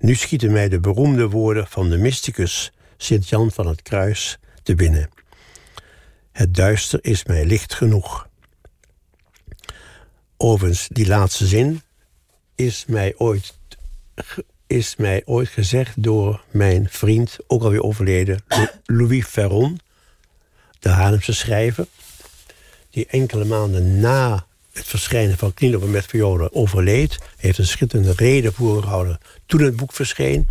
Nu schieten mij de beroemde woorden van de mysticus Sint-Jan van het Kruis te binnen. Het duister is mij licht genoeg. Overigens, die laatste zin is mij ooit, is mij ooit gezegd door mijn vriend, ook alweer overleden, Louis Ferron, de Haarlemse schrijver, die enkele maanden na het verschijnen van Knielopen met violen overleed. Heeft een schitterende reden voorgehouden toen het boek verscheen.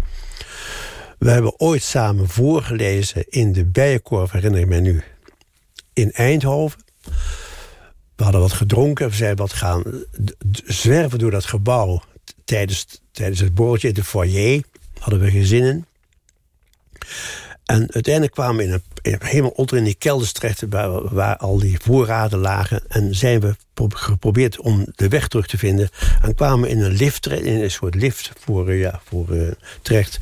We hebben ooit samen voorgelezen in de Bijenkorf, herinner ik mij nu, in Eindhoven. We hadden wat gedronken, we zijn wat gaan zwerven door dat gebouw tijdens, tijdens het borreltje in de foyer. Hadden we gezinnen. En uiteindelijk kwamen we in een, helemaal onder in die kelders terecht... Waar, al die voorraden lagen. En zijn we geprobeerd om de weg terug te vinden. En kwamen we in een lift, in een soort lift voor, uh, ja, voor uh, terecht.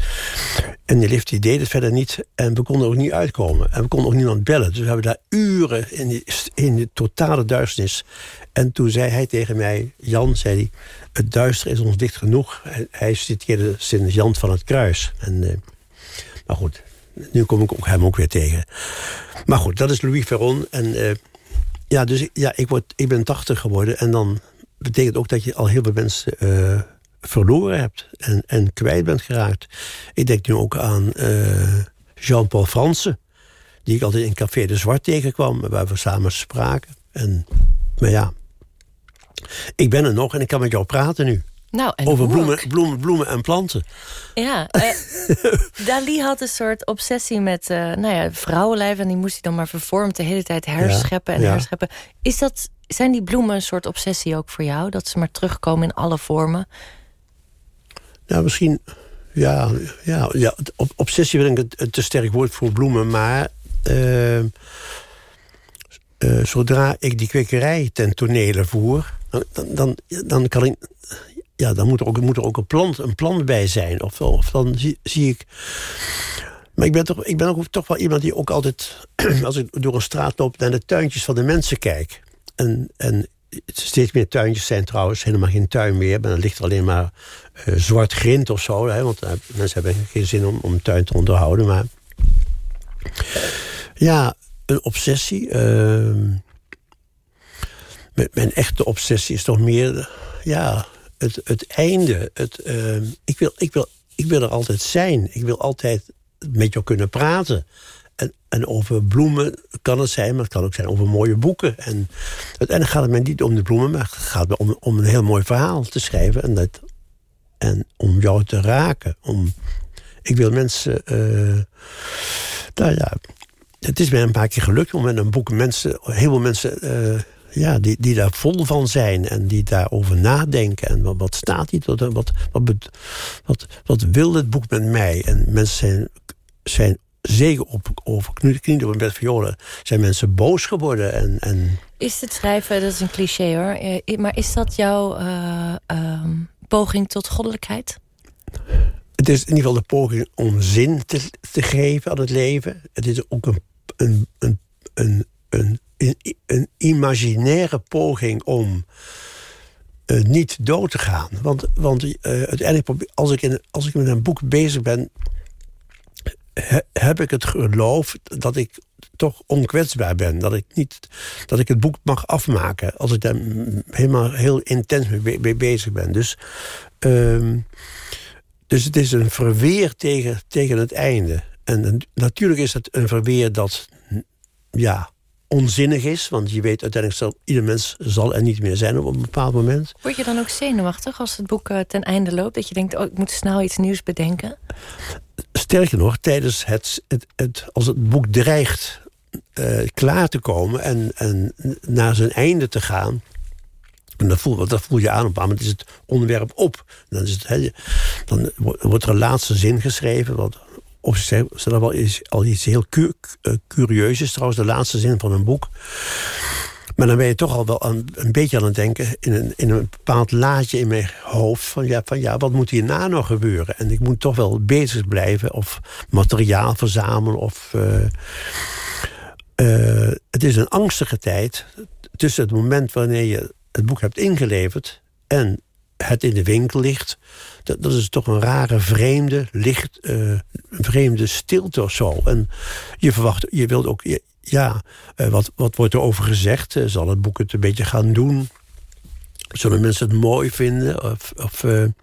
En die lift die deed het verder niet. En we konden ook niet uitkomen. En we konden ook niemand bellen. Dus we hebben daar uren in, die, in de totale duisternis. En toen zei hij tegen mij, Jan, zei hij... het duister is ons dicht genoeg. Hij, citeerde Sint-Jan van het Kruis. En, uh, maar goed, nu kom ik ook hem ook weer tegen. Maar goed, dat is Louis Ferron. En uh, ja, dus ja, ik, word, ik ben 80 geworden. En dan betekent ook dat je al heel veel mensen uh, verloren hebt. En, en kwijt bent geraakt. Ik denk nu ook aan uh, Jean-Paul Fransen. Die ik altijd in Café de Zwart tegenkwam. Waar we samen spraken. En, maar ja, ik ben er nog en ik kan met jou praten nu. Nou, en Over bloemen, bloemen, bloemen en planten. Ja, uh, <laughs> Dali had een soort obsessie met uh, nou ja, vrouwenlijf... en die moest hij dan maar vervormd de hele tijd herscheppen en ja, ja. herscheppen. Is dat, zijn die bloemen een soort obsessie ook voor jou? Dat ze maar terugkomen in alle vormen? Nou, misschien... Ja, ja, ja obsessie vind ik een te sterk woord voor bloemen, maar... Uh, zodra ik die kwekerij ten tonele voer... Dan, dan, dan kan ik ja, dan moet er ook, moet er ook een, plant, een plan bij zijn. Of, of dan zie, ik... Maar ik ben, toch, ik ben ook toch wel iemand die ook altijd... <clears throat> als ik door een straat loop, naar de tuintjes van de mensen kijk. En, en steeds meer tuintjes zijn trouwens helemaal geen tuin meer. Maar dan ligt er alleen maar uh, zwart grind of zo. Hè, want uh, mensen hebben geen zin om, om tuin te onderhouden. Maar ja, een obsessie. Uh, mijn echte obsessie is toch meer... Ja, het, het einde. Het, uh, ik, wil, ik, wil, ik wil er altijd zijn. Ik wil altijd met jou kunnen praten. En, en over bloemen kan het zijn, maar het kan ook zijn over mooie boeken. En uiteindelijk gaat het mij niet om de bloemen, maar het gaat om, om een heel mooi verhaal te schrijven. En, dat, en om jou te raken. Om, ik wil mensen. Uh, nou ja, het is mij een paar keer gelukt om met een boek mensen, heel veel mensen. Uh, ja, die, die daar vol van zijn en die daarover nadenken. En wat, wat staat hier? Wat, wat, wat, wat, wat wil dit boek met mij? En mensen zijn, zijn zeker op, over knieën op een bed violen... zijn mensen boos geworden. En, en... Is het schrijven, dat is een cliché hoor... maar is dat jouw uh, uh, poging tot goddelijkheid? Het is in ieder geval de poging om zin te, te geven aan het leven. Het is ook een, een, een, een, een een, imaginaire poging om uh, niet dood te gaan. Want, want uh, uiteindelijk, als ik, in, als ik met een boek bezig ben... He, heb ik het geloof dat ik toch onkwetsbaar ben. Dat ik, niet, dat ik het boek mag afmaken. Als ik daar helemaal heel intens mee, mee bezig ben. Dus, uh, dus het is een verweer tegen, tegen het einde. En natuurlijk is het een verweer dat... Ja, onzinnig is. Want je weet uiteindelijk zal ieder mens zal er niet meer zijn op een bepaald moment. Word je dan ook zenuwachtig als het boek uh, ten einde loopt? Dat je denkt, oh, ik moet snel iets nieuws bedenken? Sterker nog, tijdens het, het, het als het boek dreigt uh, klaar te komen en, en naar zijn einde te gaan. En dat voel, dat voel je aan op een moment is het onderwerp op. Dan, is het, dan wordt er een laatste zin geschreven. Wat op zichzelf wel is al iets heel cu uh, curieus is trouwens, de laatste zin van een boek. Maar dan ben je toch al wel een beetje aan het denken... in een, in een bepaald laadje in mijn hoofd... Van ja, van ja, wat moet hierna nog gebeuren? En ik moet toch wel bezig blijven... of materiaal verzamelen of... Uh, uh, het is een angstige tijd tussen het moment wanneer je het boek hebt ingeleverd... en het in de winkel ligt. Dat, dat is toch een rare, vreemde, licht, uh, vreemde stilte of zo. En je verwacht, je wilt ook, ja, uh, wat, wat wordt er over gezegd? Uh, zal het boek het een beetje gaan doen? Zullen mensen het mooi vinden? Of, of en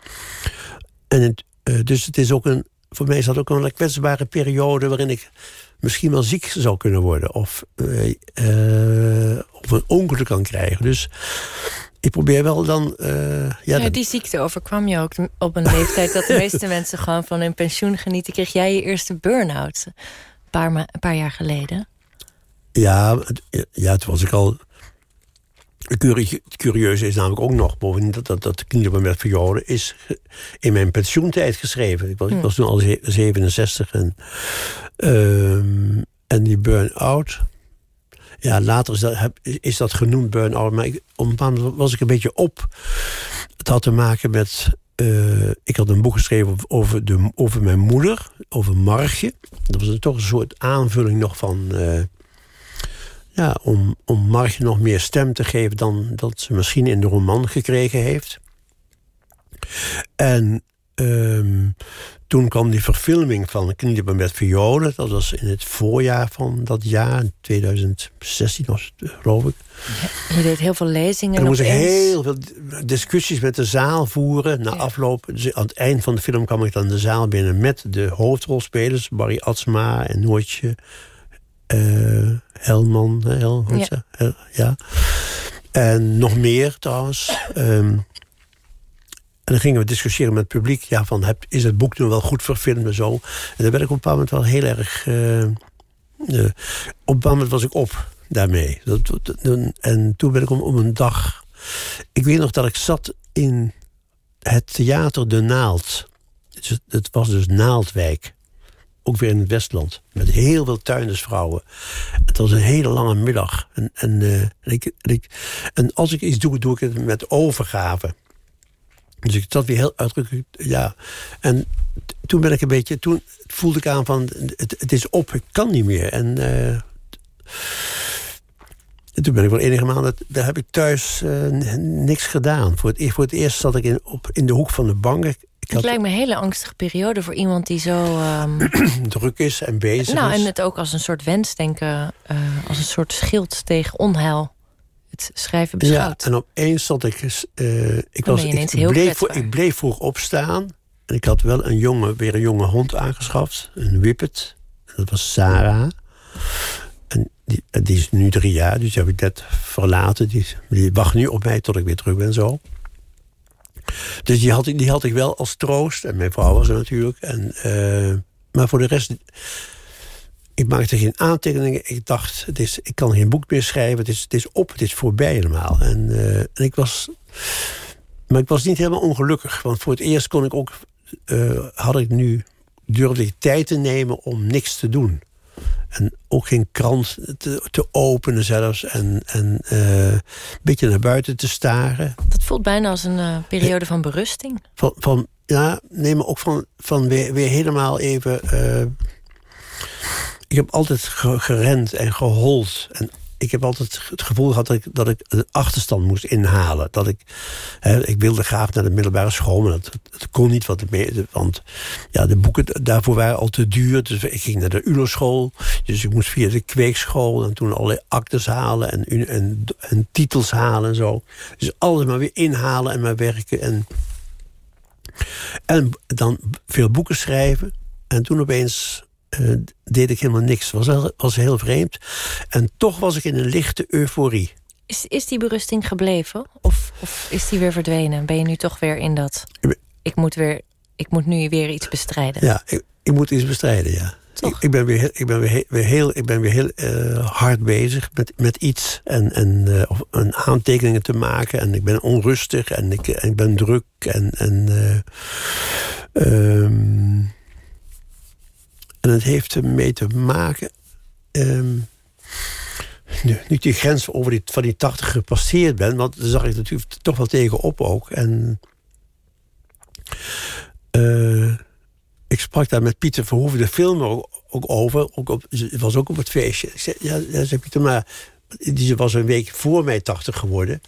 het, dus het is ook een, voor mij is dat ook een kwetsbare periode waarin ik misschien wel ziek zou kunnen worden. Of, of een ongeluk kan krijgen. Dus ik probeer wel dan... Uh, ja, ja, die ziekte overkwam je ook op een leeftijd... dat de <laughs> meeste mensen gewoon van hun pensioen genieten. Kreeg jij je eerste burn-out een paar, een paar jaar geleden? Ja, ja, toen was ik al... Het curieuze is namelijk ook nog... bovendien dat, dat, dat Kniepen met verjoden is in mijn pensioentijd geschreven. Ik was, ik hm. was toen al 67 en, uh, en die burn-out ja, later is dat, is dat genoemd burn-out. Maar ik, op een bepaald was ik een beetje op. Het had te maken met... Uh, ik had een boek geschreven over, de, over mijn moeder, over Margje. Dat was toch een soort aanvulling nog van... Uh, ja, om, om Margje nog meer stem te geven dan dat ze misschien in de roman gekregen heeft. En um, toen kwam die verfilming van Kniepen met violen. Dat was in het voorjaar van dat jaar, 2016 was het, geloof ik. je deed heel veel lezingen. En er moest heel veel discussies met de zaal voeren. Na afloop, dus aan het eind van de film kwam ik dan de zaal binnen... met de hoofdrolspelers, Barry Atsma en Noortje... Uh, Helman, Hel, ja. ja. En nog meer trouwens. Um, en dan gingen we discussiëren met het publiek. Ja, van, is het boek nu wel goed verfilmd en zo. En daar werd ik op een bepaald moment wel heel erg... Uh, op een bepaald moment was ik op daarmee. Dat, en toen ben ik om, een dag... Ik weet nog dat ik zat in het theater De Naald. Het was dus Naaldwijk. Ook weer in het Westland. Met heel veel tuindersvrouwen. Het was een hele lange middag. En, en, ik, en als ik iets doe, doe ik het met overgave. Dus ik zat weer heel uitdrukkelijk, ja. En toen ben ik een beetje, toen voelde ik aan van, het, het is op, ik kan niet meer. En, uh, toen ben ik wel enige maanden, daar heb ik thuis uh, niks gedaan. Voor het, e-, voor het eerst zat ik in, op, in de hoek van de bank. Ik het had... lijkt me een hele angstige periode voor iemand die zo... Um... <clears throat> druk is en bezig nou, is. En het ook als een soort wensdenken, uh, als een soort schild tegen onheil schrijven beschouwt. Ja, en opeens zat ik... Uh, ik, was, ik, bleef, ik bleef vroeg opstaan. En ik had wel een jonge, weer een jonge hond aangeschaft. Een whippet. Dat was Sarah. En die, die, is nu drie jaar, dus die heb ik net verlaten. Die, die wacht nu op mij tot ik weer terug ben zo. Dus die had, ik, die had ik wel als troost. En mijn vrouw was er natuurlijk. En, uh, maar voor de rest ik maakte geen aantekeningen. Ik dacht, het is, ik kan geen boek meer schrijven. Het is, het is op, het is voorbij helemaal. En, uh, en ik was... Maar ik was niet helemaal ongelukkig. Want voor het eerst kon ik ook... Uh, had ik nu... durfde ik tijd te nemen om niks te doen. En ook geen krant te, te openen zelfs. En, en uh, een beetje naar buiten te staren. Dat voelt bijna als een periode van berusting. Van, van, ja, nee, maar ook van, van weer, weer helemaal even ik heb altijd gerend en gehold. En ik heb altijd het gevoel gehad dat ik, dat ik een achterstand moest inhalen. Dat ik, hè, ik wilde graag naar de middelbare school, maar dat, kon niet. Want, want ja, de boeken daarvoor waren al te duur. Dus ik ging naar de ULO-school. Dus ik moest via de kweekschool en toen allerlei actes halen en, en, en titels halen en zo. Dus alles maar weer inhalen en maar werken. En, en dan veel boeken schrijven. En toen opeens eh, deed ik helemaal niks. Het was, was heel vreemd. En toch was ik in een lichte euforie. Is, is die berusting gebleven? Of, of is die weer verdwenen? Ben je nu toch weer in dat... Ik moet, weer, ik moet nu weer iets bestrijden? Ja, ik, ik moet iets bestrijden, ja. Ik, ik, ben weer, ik ben weer, weer heel, ik ben weer heel uh, hard bezig met, met iets. En, en, uh, aantekeningen te maken. En ik ben onrustig en ik, en ik ben druk. En, en, uh, um, en het heeft ermee te maken... Um, nu, nu die grens over die, van die 80 gepasseerd ben... want daar zag ik natuurlijk toch wel tegenop ook. En... Uh, ik sprak daar met Pieter Verhoeven, de film, ook, over. Ook op, het was ook op het feestje. Ik zei, ja zei Pieter, maar die was een week voor mij 80 geworden.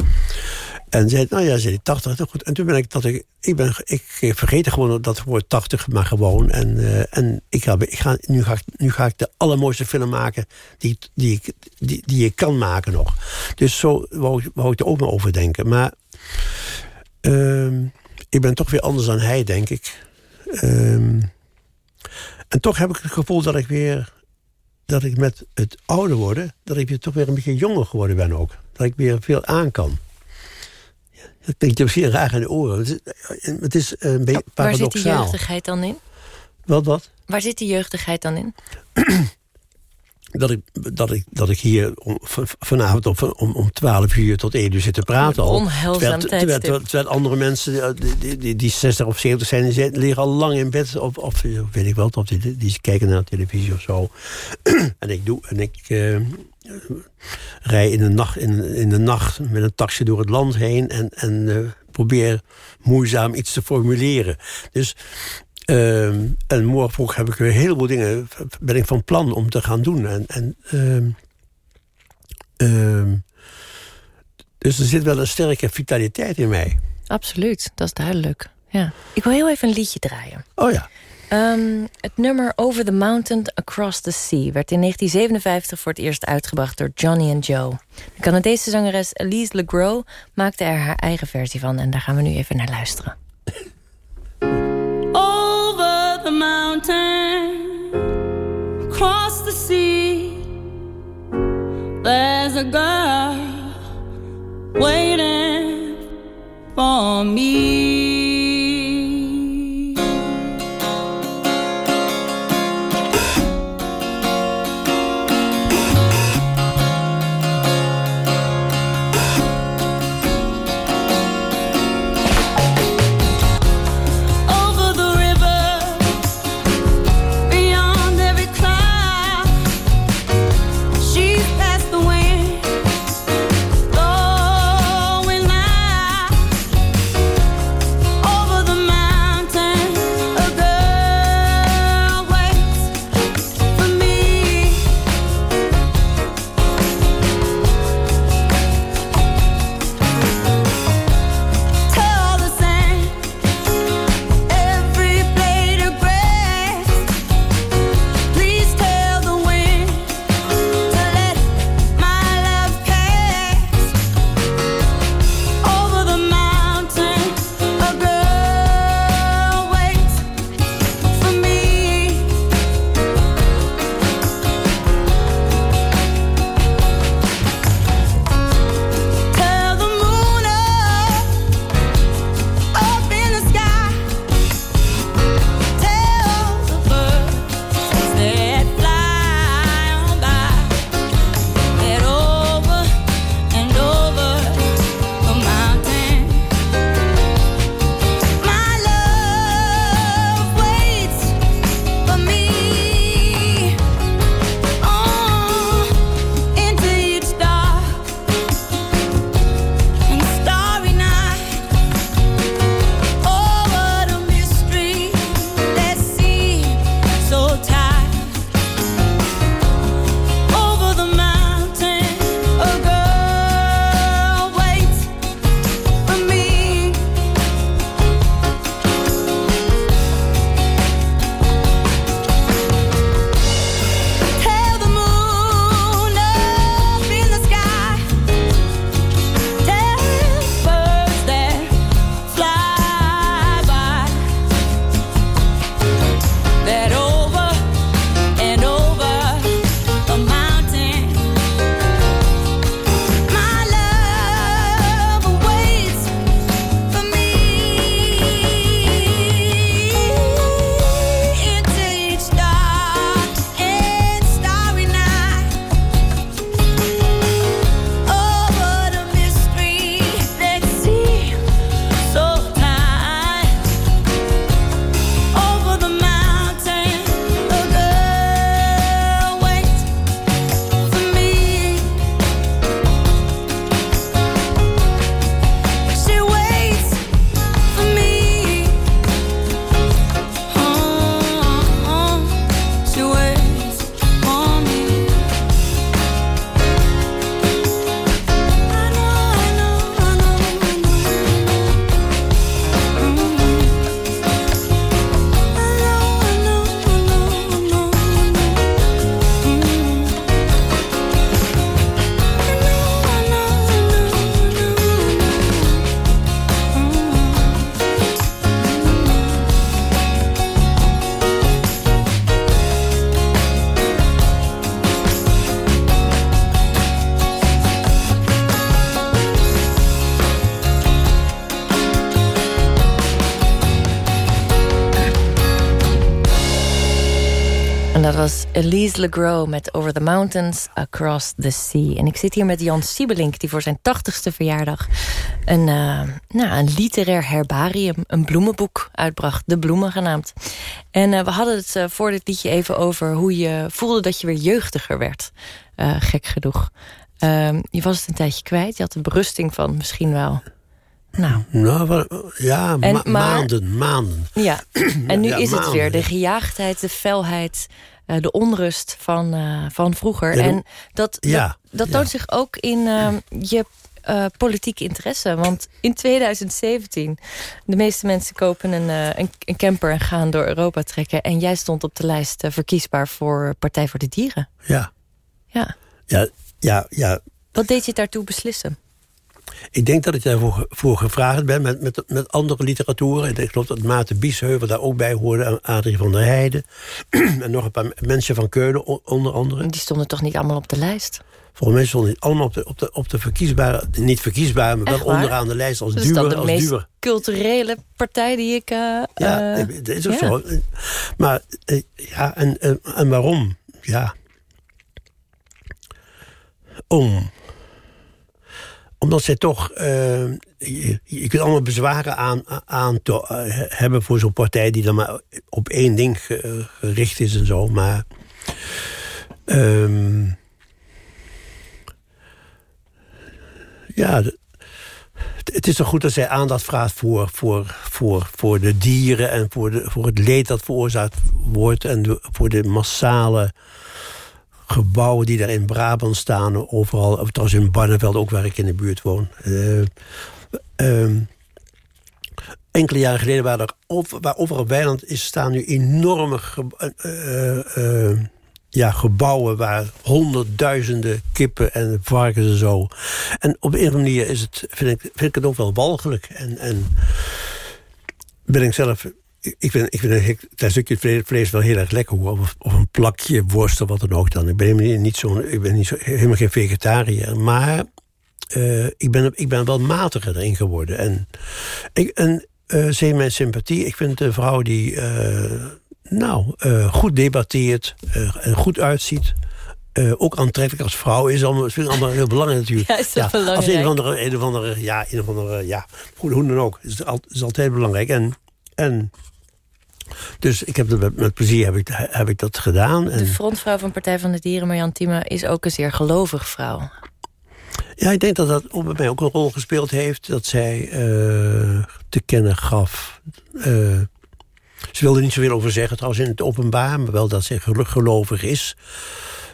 En zei, nou ja, zei die 80, nou goed. En toen ben ik dat ik, ik ben, ik vergeet gewoon dat woord 80, maar gewoon. En, uh, en ik ga, ik ga, nu, ga ik, nu ga ik de allermooiste film maken die, die, ik, die, die ik kan maken nog. Dus zo wou, wou ik er ook maar over denken. Maar uh, ik ben toch weer anders dan hij, denk ik. Um, en toch heb ik het gevoel dat ik weer... dat ik met het ouder worden... dat ik weer toch weer een beetje jonger geworden ben ook. Dat ik weer veel aan kan. Dat klinkt misschien raar in de oren. Het is, het is een beetje paradoxaal. Waar zit die jeugdigheid dan in? Wat, wat? Waar zit die jeugdigheid dan in? Dat ik, dat ik, dat ik hier om, vanavond om, om, om 12 uur tot 1 uur zit te praten. Al. Onheilzaam terwijl, terwijl, terwijl, andere mensen die, die, die 60 of 70 zijn, die liggen al lang in bed. Of, of weet ik wel, of die, die kijken naar televisie of zo. <clears throat> en ik doe, en ik uh, rij in de, nacht, in, in de nacht met een taxi door het land heen en, en uh, probeer moeizaam iets te formuleren. Dus Uh, en morgen vroeg heb ik weer een heleboel dingen... ben ik van plan om te gaan doen. En, en uh, dus er zit wel een sterke vitaliteit in mij. Absoluut, dat is duidelijk. Ja. Ik wil heel even een liedje draaien. Oh ja. Um, het nummer Over the Mountain Across the Sea... werd in 1957 voor het eerst uitgebracht door Johnny and Joe. De Canadese zangeres Elise LeGros maakte er haar eigen versie van... en daar gaan we nu even naar luisteren. Mountain, across the sea. There's a girl waiting for me. Elise LeGros met Over the Mountains, Across the Sea. En ik zit hier met Jan Siebelink, die voor zijn tachtigste verjaardag... Een, uh, nou, een literair herbarium, een bloemenboek uitbracht. De Bloemen genaamd. En uh, we hadden het uh, voor dit liedje even over hoe je voelde dat je weer jeugdiger werd. gek genoeg. Ehm, je was het een tijdje kwijt. Je had de berusting van misschien wel nou, nou ja, ma maar, maanden, maanden. Ja, <clears throat> en nu ja, is maanden, het weer de gejaagdheid, de felheid, de onrust van, uh, van vroeger. Ja, en dat, dat, dat toont zich ook in uh, je uh, politieke interesse. Want in 2017, de meeste mensen kopen een, een, een, camper en gaan door Europa trekken. En jij stond op de lijst verkiesbaar voor Partij voor de Dieren. Ja. Ja. Ja, ja, ja. Wat deed je daartoe beslissen? Ik denk dat ik daarvoor voor gevraagd ben met, met, met andere literaturen. Ik geloof dat Maarten Biesheuvel daar ook bij hoorde. Adrie van der Heijden. <clears throat> en nog een paar mensen van Keulen onder andere. Die stonden toch niet allemaal op de lijst? Volgens mij stonden die allemaal op de, op de, op de verkiesbare... niet verkiesbare, maar wel onderaan de lijst als dus duur. Dat is de meest culturele partij die ik... Uh, ja, uh, dat is ook ja. zo. Maar uh, ja, en, en, en waarom? Ja. Om omdat zij toch... Uh, je, kunt allemaal bezwaren aan, aan te, uh, hebben voor zo'n partij... die dan maar op één ding gericht is en zo. Maar... Um, ja, het is toch goed dat zij aandacht vraagt voor, voor, voor, voor de dieren... en voor, de, voor het leed dat veroorzaakt wordt... en voor de massale gebouwen die daar in Brabant staan. Overal, of trouwens in Barneveld ook waar ik in de buurt woon. Uh, um, enkele jaren geleden waren er over, waar overal weiland is, staan nu enorme ge, uh, uh, ja, gebouwen waar honderdduizenden kippen en varkens en zo. En op een of andere manier is het, vind, ik, vind ik het ook wel walgelijk. En, en ben ik zelf ik vind, ik vind een klein stukje vlees wel heel erg lekker. Of, of een plakje worst of wat dan ook dan. Ik ben niet, zo, ik ben niet zo, helemaal geen vegetariër. Maar uh, ik, ben, ik ben wel matiger erin geworden. En, ik, en uh, ze heeft mijn sympathie. Ik vind een vrouw die uh, nou, goed debatteert en goed uitziet. Uh, ook aantrekkelijk als vrouw is allemaal, ik allemaal heel belangrijk natuurlijk. Ja, is dat belangrijk? Als een of andere, een of andere, ja, een of andere, ja, hoe, hoe dan ook, is, het, is altijd belangrijk. En, en dus ik heb met, met plezier heb ik, heb ik dat gedaan. En de frontvrouw van Partij van de Dieren, Marjan Thieme, is ook een zeer gelovig vrouw. Ja, ik denk dat dat bij mij ook een rol gespeeld heeft. Dat zij uh, te kennen gaf. Uh, ze wilde niet zoveel over zeggen, trouwens in het openbaar... maar wel dat ze gelovig is.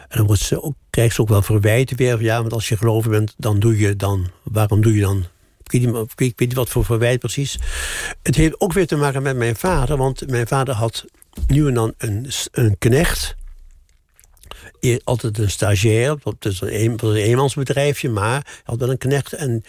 En dan wordt ze ook, krijgt ze ook wel verwijten weer. Ja, want als je gelovig bent, dan doe je dan... waarom doe je dan ik weet, niet, ik weet wat voor verwijt precies. Het heeft ook weer te maken met mijn vader. Want mijn vader had nu en dan een, een knecht. Altijd een stagiair. Dat is een, een eenmansbedrijfje. Maar hij had wel een knecht. En,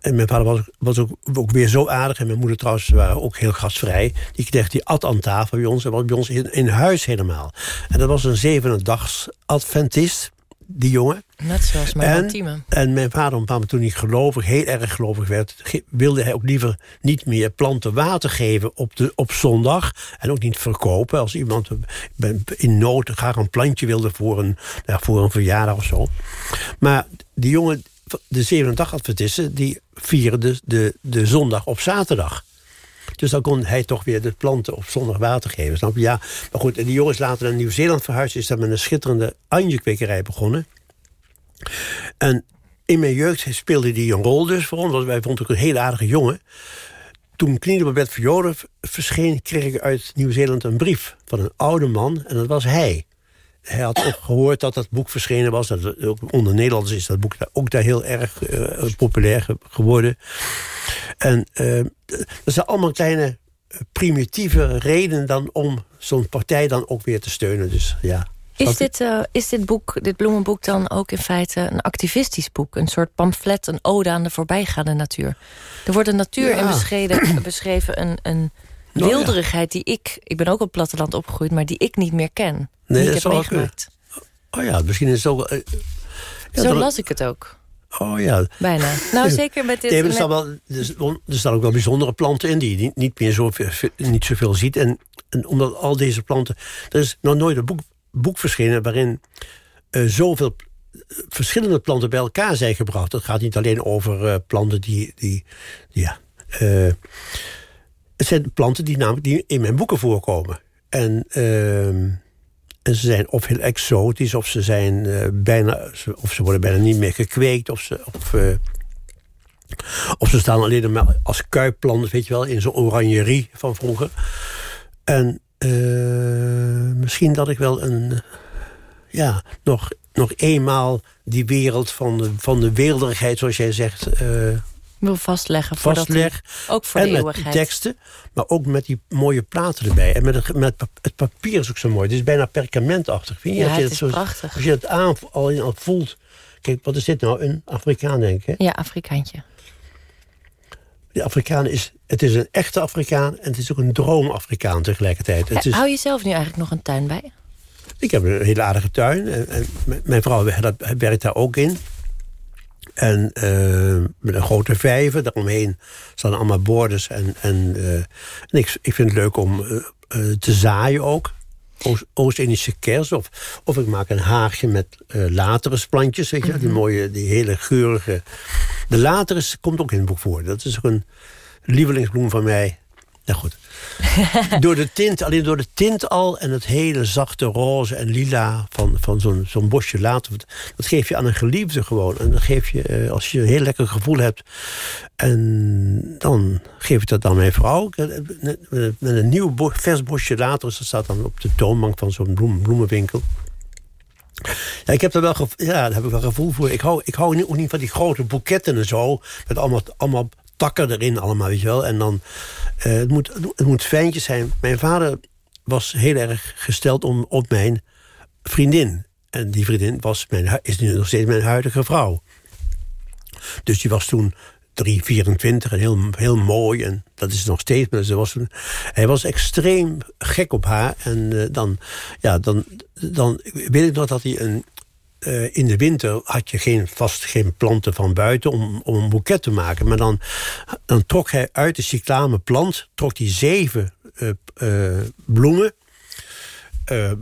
en mijn vader was, was ook, weer zo aardig. En mijn moeder trouwens waren ook heel gastvrij. Die knecht die at aan tafel bij ons. En was bij ons in, in huis helemaal. En dat was een zevenendags adventist die jongen. Net zoals mijn en, En mijn vader, omdat toen hij gelovig, heel erg gelovig werd... wilde hij ook liever niet meer planten water geven op, de, op zondag. En ook niet verkopen. Als iemand in nood graag een plantje wilde voor een, voor een verjaardag of zo. Maar die jongen, de 87 adventisten... die vieren de, de, de zondag op zaterdag. Dus dan kon hij toch weer de planten op zondag water geven. Snap je? Ja, maar goed, en die jongens later naar Nieuw-Zeeland verhuisd... is daar met een schitterende anjekwekerij begonnen. En in mijn jeugd speelde die een rol dus voor ons. Want wij vonden ook een hele aardige jongen. Toen Kniedebabet Verjoden verscheen... kreeg ik uit Nieuw-Zeeland een brief van een oude man. En dat was hij hij had ook gehoord dat dat boek verschenen was. Dat, ook onder Nederlanders is dat boek ook daar heel erg uh, populair geworden. En uh, dat zijn allemaal kleine primitieve redenen dan om zo'n partij dan ook weer te steunen. Dus ja. Is dit, uh, is dit boek, dit bloemenboek dan ook in feite een activistisch boek? Een soort pamflet, een ode aan de voorbijgaande natuur? Er wordt een natuur ja. in beschreven, <clears throat> beschreven een, een wilderigheid die ik... Ik ben ook op het platteland opgegroeid, maar die ik niet meer ken. Nee, die ik heb meegemaakt. Oh ja, misschien is het ook... Uh, ja, Zo las ik het ook. Oh ja. Bijna. Nou, zeker met dit... Nee, er, staan wel, er staan ook wel bijzondere planten in... die je niet meer zo, niet zoveel ziet. En, en omdat al deze planten... Er is nog nooit een boek boek verschenen waarin eh, zoveel verschillende planten bij elkaar zijn gebracht. Het gaat niet alleen over eh, planten die. die, die ja, eh, het zijn planten die namelijk die in mijn boeken voorkomen. En, ehm, en ze zijn of heel exotisch, of ze zijn eh, bijna. of ze worden bijna niet meer gekweekt, of ze. Of, eh, of ze staan alleen maar als kuipplanten, weet je wel, in zo'n oranjerie van vroeger. En eh, misschien dat ik wel een. Ja, nog, nog eenmaal die wereld van de, van de weelderigheid, zoals jij zegt, wil vastleggen. vastleg. die- ook voor en de met die eeuwigheid. teksten, maar ook met die mooie platen erbij. En met het, met het papier is ook zo mooi. Het is bijna perkamentachtig. Vind je Ja, je het is zo, prachtig. Als je het aan, al, al voelt. Kijk, wat is dit nou? Een Afrikaan, denk ik. Hè? Ja, Afrikaantje. De Afrikaan is, het is een echte Afrikaan en het is ook een droom-Afrikaan tegelijkertijd. Het is, Hou je zelf nu eigenlijk nog een tuin bij? Ik heb een hele aardige tuin. En, en mijn vrouw wer- werkt daar ook in. En eh, met een grote vijver. Daaromheen staan allemaal borders. En, en, eh, en ik, ik vind het leuk om eh, te zaaien ook. Oost- Oost-Indische kers. Of, of ik maak een haagje met eh laterisplantjes. Weet je, die mooie, die hele geurige... De lateris komt ook in het boek voor. Dat is ook een lievelingsbloem van mij. Ja, goed. <laughs> door de tint, alleen door de tint al en het hele zachte roze en lila van, van zo'n zo'n bosje later. Dat geef je aan een geliefde gewoon. En dan geef je, eh, als je een heel lekker gevoel hebt. En dan geef ik dat aan mijn vrouw. Met een nieuw vers bosje later. Dat staat dan op de toonbank van zo'n bloem, bloemenwinkel. Ja, ik heb er wel, ja, daar heb ik wel gevoel voor. Ik hou, ik hou ook niet van die grote boeketten en zo. Met allemaal, allemaal takken erin allemaal, weet je wel. En dan, eh, het, moet, het moet fijntjes zijn. Mijn vader was heel erg gesteld om, op mijn vriendin. En die vriendin was mijn, is nu nog steeds mijn huidige vrouw. Dus die was toen 3, 24 en heel, heel mooi. En dat is nog steeds. Maar ze was hij was extreem gek op haar. En eh, dan, ja, dan, dan weet ik nog dat hij een... eh, in de winter had je geen, vast geen planten van buiten om, om een boeket te maken. Maar dan, trok hij uit de cyclamenplant trok hij zeven eh, eh, bloemen.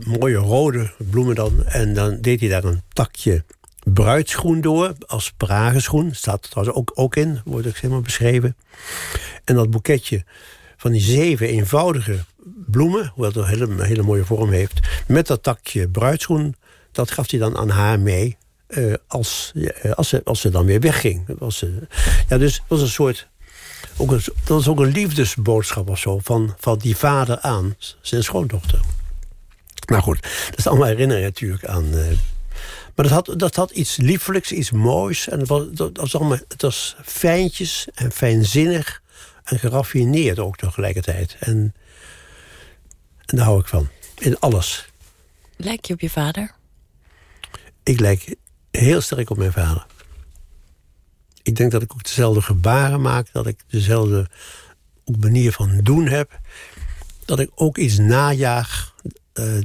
Mooie rode bloemen dan. En dan deed hij daar een takje bruidsgroen door. Als prageschoen. Staat er trouwens ook, ook in. Wordt ook helemaal beschreven. En dat boeketje van die zeven eenvoudige bloemen. Hoewel het een hele, hele mooie vorm heeft. Met dat takje bruidsgroen. Dat gaf hij dan aan haar mee. eh, als, eh, als, ze, als ze dan weer wegging. Was, eh, ja, dus was een soort ook een, dat was ook een liefdesboodschap of zo. Van, van die vader aan zijn schoondochter. Maar goed, dat is allemaal herinnering natuurlijk aan. maar dat had, dat had iets liefelijks, iets moois. En het was, dat was allemaal, het was fijntjes en fijnzinnig. En geraffineerd ook tegelijkertijd. En, en daar hou ik van. In alles. Lijk je op je vader? Ik lijk heel sterk op mijn vader. Ik denk dat ik ook dezelfde gebaren maak. Dat ik dezelfde manier van doen heb. Dat ik ook iets najaag. eh,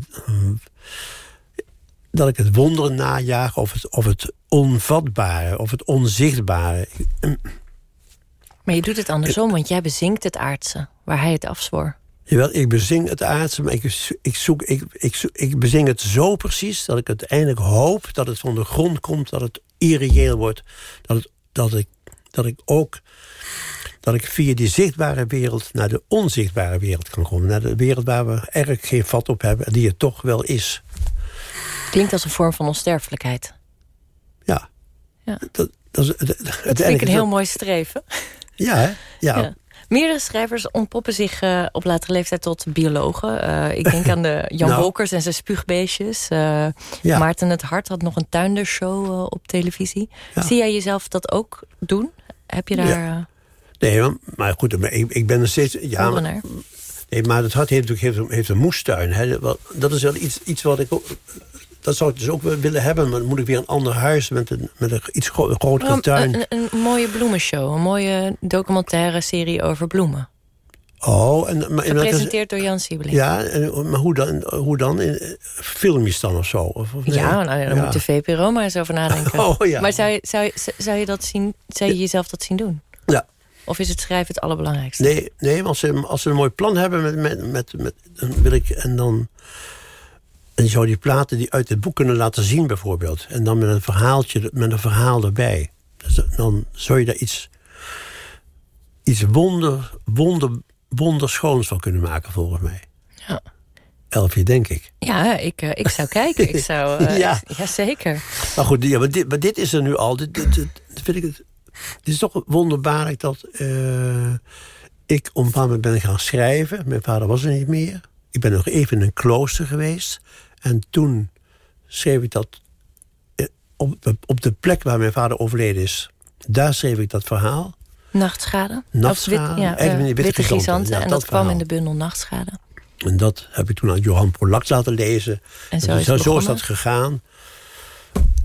dat ik het wonderen najaag. Of het, of het onvatbare. Of het onzichtbare. Maar je doet het andersom, want jij bezinkt het aardse, waar hij het afzwoor. Jawel, ik bezing het aardse, maar ik, ik, zoek, ik, ik, zoek- ik bezing het zo precies... dat ik uiteindelijk hoop dat het van de grond komt... dat het irreëel wordt. Dat, het, dat, ik, dat ik ook... dat ik via die zichtbare wereld naar de onzichtbare wereld kan komen. Naar de wereld waar we eigenlijk geen vat op hebben... en die het toch wel is. Klinkt als een vorm van onsterfelijkheid. Ja. Ja. Dat, dat, is, het- het- Dat vind ik een heel dat- mooi streven. Ja, hè? Ja. Ja. Meerdere schrijvers ontpoppen zich eh, op latere leeftijd tot biologen. Eh, ik denk aan de <laughs> Jan Nou. Wolkers en zijn spuugbeestjes. Eh, Ja. Maarten het Hart had nog een tuindershow op televisie. Ja. Zie jij jezelf dat ook doen? Heb je daar... Ja. Nee, maar, maar goed, maar ik, ik ben er steeds... Ja, maar? Nee, maar het hart heeft, heeft, een- heeft een moestuin. Hè. Dat is wel iets, iets wat ik ook... Dat zou ik dus ook willen hebben. Maar dan moet ik weer een ander huis met een, met een iets gro- grotere Oh, tuin. een, een, een mooie bloemenshow. Een mooie documentaire serie over bloemen. oh, en, maar, is- Gepresenteerd door Jan Siebeling. Ja, en, maar hoe dan? Hoe dan? In, filmpjes dan of zo? Of, of nee? Ja, nou, Ja. moet de VPRO maar eens over nadenken. <laughs> Oh, ja. Maar zou je, zou, je, zou, je dat zien, zou je jezelf dat zien doen? Ja. Of is het schrijven het allerbelangrijkste? Nee, nee want als ze, als ze een mooi plan hebben met, met, met, met dan wil ik en dan En je zou die platen die uit het boek kunnen laten zien bijvoorbeeld. En dan met een verhaaltje, met een verhaal erbij. Dus dan zou je daar iets, iets wonder, wonder, wonderschoons van kunnen maken volgens mij. Ja. Elfje, denk ik. Ja, ik, eh, ik zou kijken. Ik zou, <laughs> eh, Ja. ja. zeker. Maar goed, ja, maar, dit, maar dit is er nu al. Dit, dit, dit vind ik het, het is toch wonderbaarlijk dat eh, ik op een bepaald moment ben gaan schrijven. Mijn vader was er niet meer. Ik ben nog even in een klooster geweest. En toen schreef ik dat eh, op, op de plek waar mijn vader overleden is. Daar schreef ik dat verhaal. Nachtschade. Nachtschade, Of wit- ja, eh, witte witte ja, en dat dat kwam in de bundel Nachtschade. En dat heb ik toen aan Johan Polak laten lezen. En zo En is het zo is dat gegaan.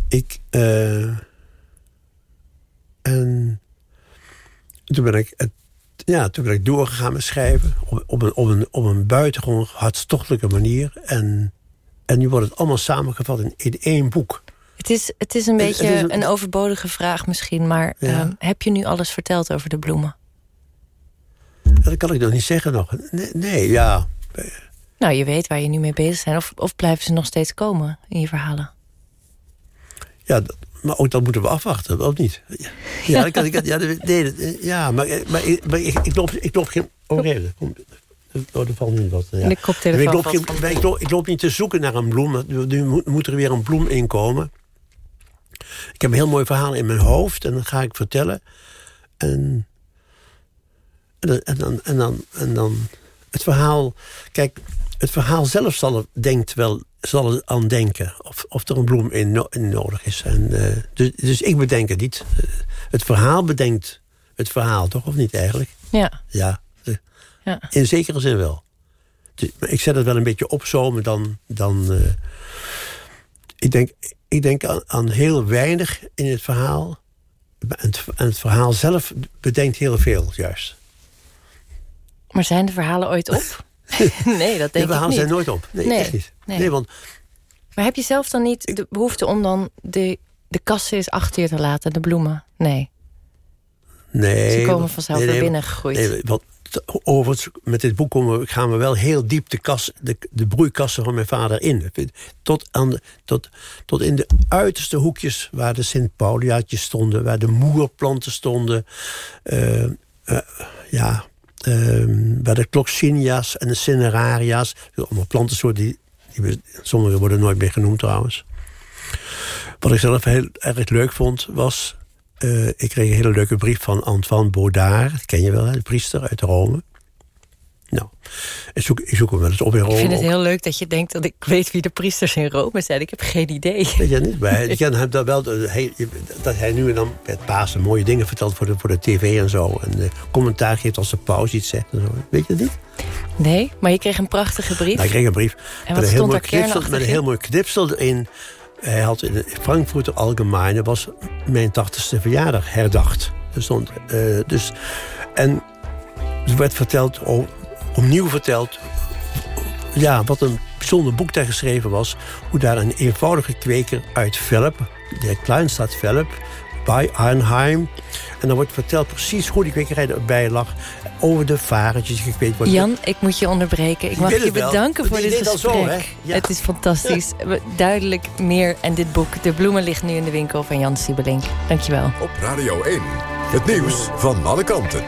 Ik. eh, en toen ben ik, ja, toen ben ik doorgegaan met schrijven. Op, op, een, op, een, op een buitengewoon hartstochtelijke manier. En, en nu wordt het allemaal samengevat in, in één boek. Het is, het is een beetje het is een- een overbodige vraag misschien. Maar Ja. ehm, heb je nu alles verteld over de bloemen? Dat kan ik nog niet zeggen nog. Nee, nee ja. Nou, je weet waar je nu mee bezig bent. Of, of blijven ze nog steeds komen in je verhalen? Ja, dat- maar ook dat moeten we afwachten, of niet? Ja, ja, dat kan ik, ja, nee, ja maar, maar, ik- maar ik, ik, loop, ik loop geen... Oh. Oh, er valt nu wat. Ja. De koptelefoon ik, loop de maar ik, loop, ik loop niet te zoeken naar een bloem. Nu moet, er weer een bloem inkomen. Ik heb een heel mooi verhaal in mijn hoofd en dat ga ik vertellen. En, en, dan- en, dan, en, dan, en dan het verhaal... Kijk, het verhaal zelf zal er, denkt wel, zal er aan denken. Of, of er een bloem in, no- in nodig is. En, eh, dus, dus ik bedenk het niet. Eh, Het verhaal bedenkt het verhaal, toch? Of niet eigenlijk? Ja, Ja, ja. in zekere zin wel. Ik zet het wel een beetje op zo, maar dan... dan eh, ik denk, ik denk aan, aan heel weinig in het verhaal. En het, en het verhaal zelf bedenkt heel veel, juist. Maar zijn de verhalen ooit op? <laughs> nee, dat De denk ik verhalen niet. zijn nooit op. Nee, Nee, echt niet. nee. Nee, want Maar heb je zelf dan niet de behoefte om dan de, de kassen eens achter je te laten, de bloemen? Nee. nee, Ze komen vanzelf nee, binnen gegroeid. Nee, want overigens, met dit boek komen gaan we wel heel diep de, de, de broeikassen van mijn vader in. Tot, aan tot, tot in de uiterste hoekjes waar de Sint-Pauliaatjes stonden, waar de moerplanten stonden. eh, eh, ja, eh, waar de kloxinia's en de cineraria's. Allemaal plantensoorten die, die sommige worden nooit meer genoemd trouwens. Wat ik zelf heel erg leuk vond was. Eh, ik kreeg een hele leuke brief van Antoine Baudard. Dat ken je wel, de priester uit Rome. Nou, ik zoek, ik zoek hem wel eens op in Rome. Ik vind het heel leuk dat je denkt dat ik weet wie de priesters in Rome zijn. Ik heb geen idee. Weet je niet? Maar <laughs> ik ken hem dat wel. dat hij- Dat hij nu en dan met Pasen mooie dingen vertelt voor de, voor de tv en zo. En eh, commentaar geeft als de paus iets zegt en zo. Weet je dat niet? Nee, maar je kreeg een prachtige brief. Nou, ik kreeg een brief wat met, een heel stond mooi knipsel, met een in? heel mooi knipsel erin. Hij had in de Frankfurter Allgemeine was mijn 80ste verjaardag herdacht. Er stond, eh, dus, en er werd verteld, o- opnieuw verteld... Ja, wat een bijzonder boek daar geschreven was. Hoe daar een eenvoudige kweker uit Velp, de Kleinstad Velp, bij Arnheim. En dan wordt verteld precies hoe die kwekerij erbij lag. Over de varentjes gekweekt worden. Jan, ik moet je onderbreken. Ik mag je bedanken voor dit gesprek. zo, hè? Ja. Het is fantastisch. We- Duidelijk meer. En dit boek, De Bloemen ligt nu in de winkel van Jan Siebelink. Dankjewel. Op Radio 1. Het nieuws van alle kanten.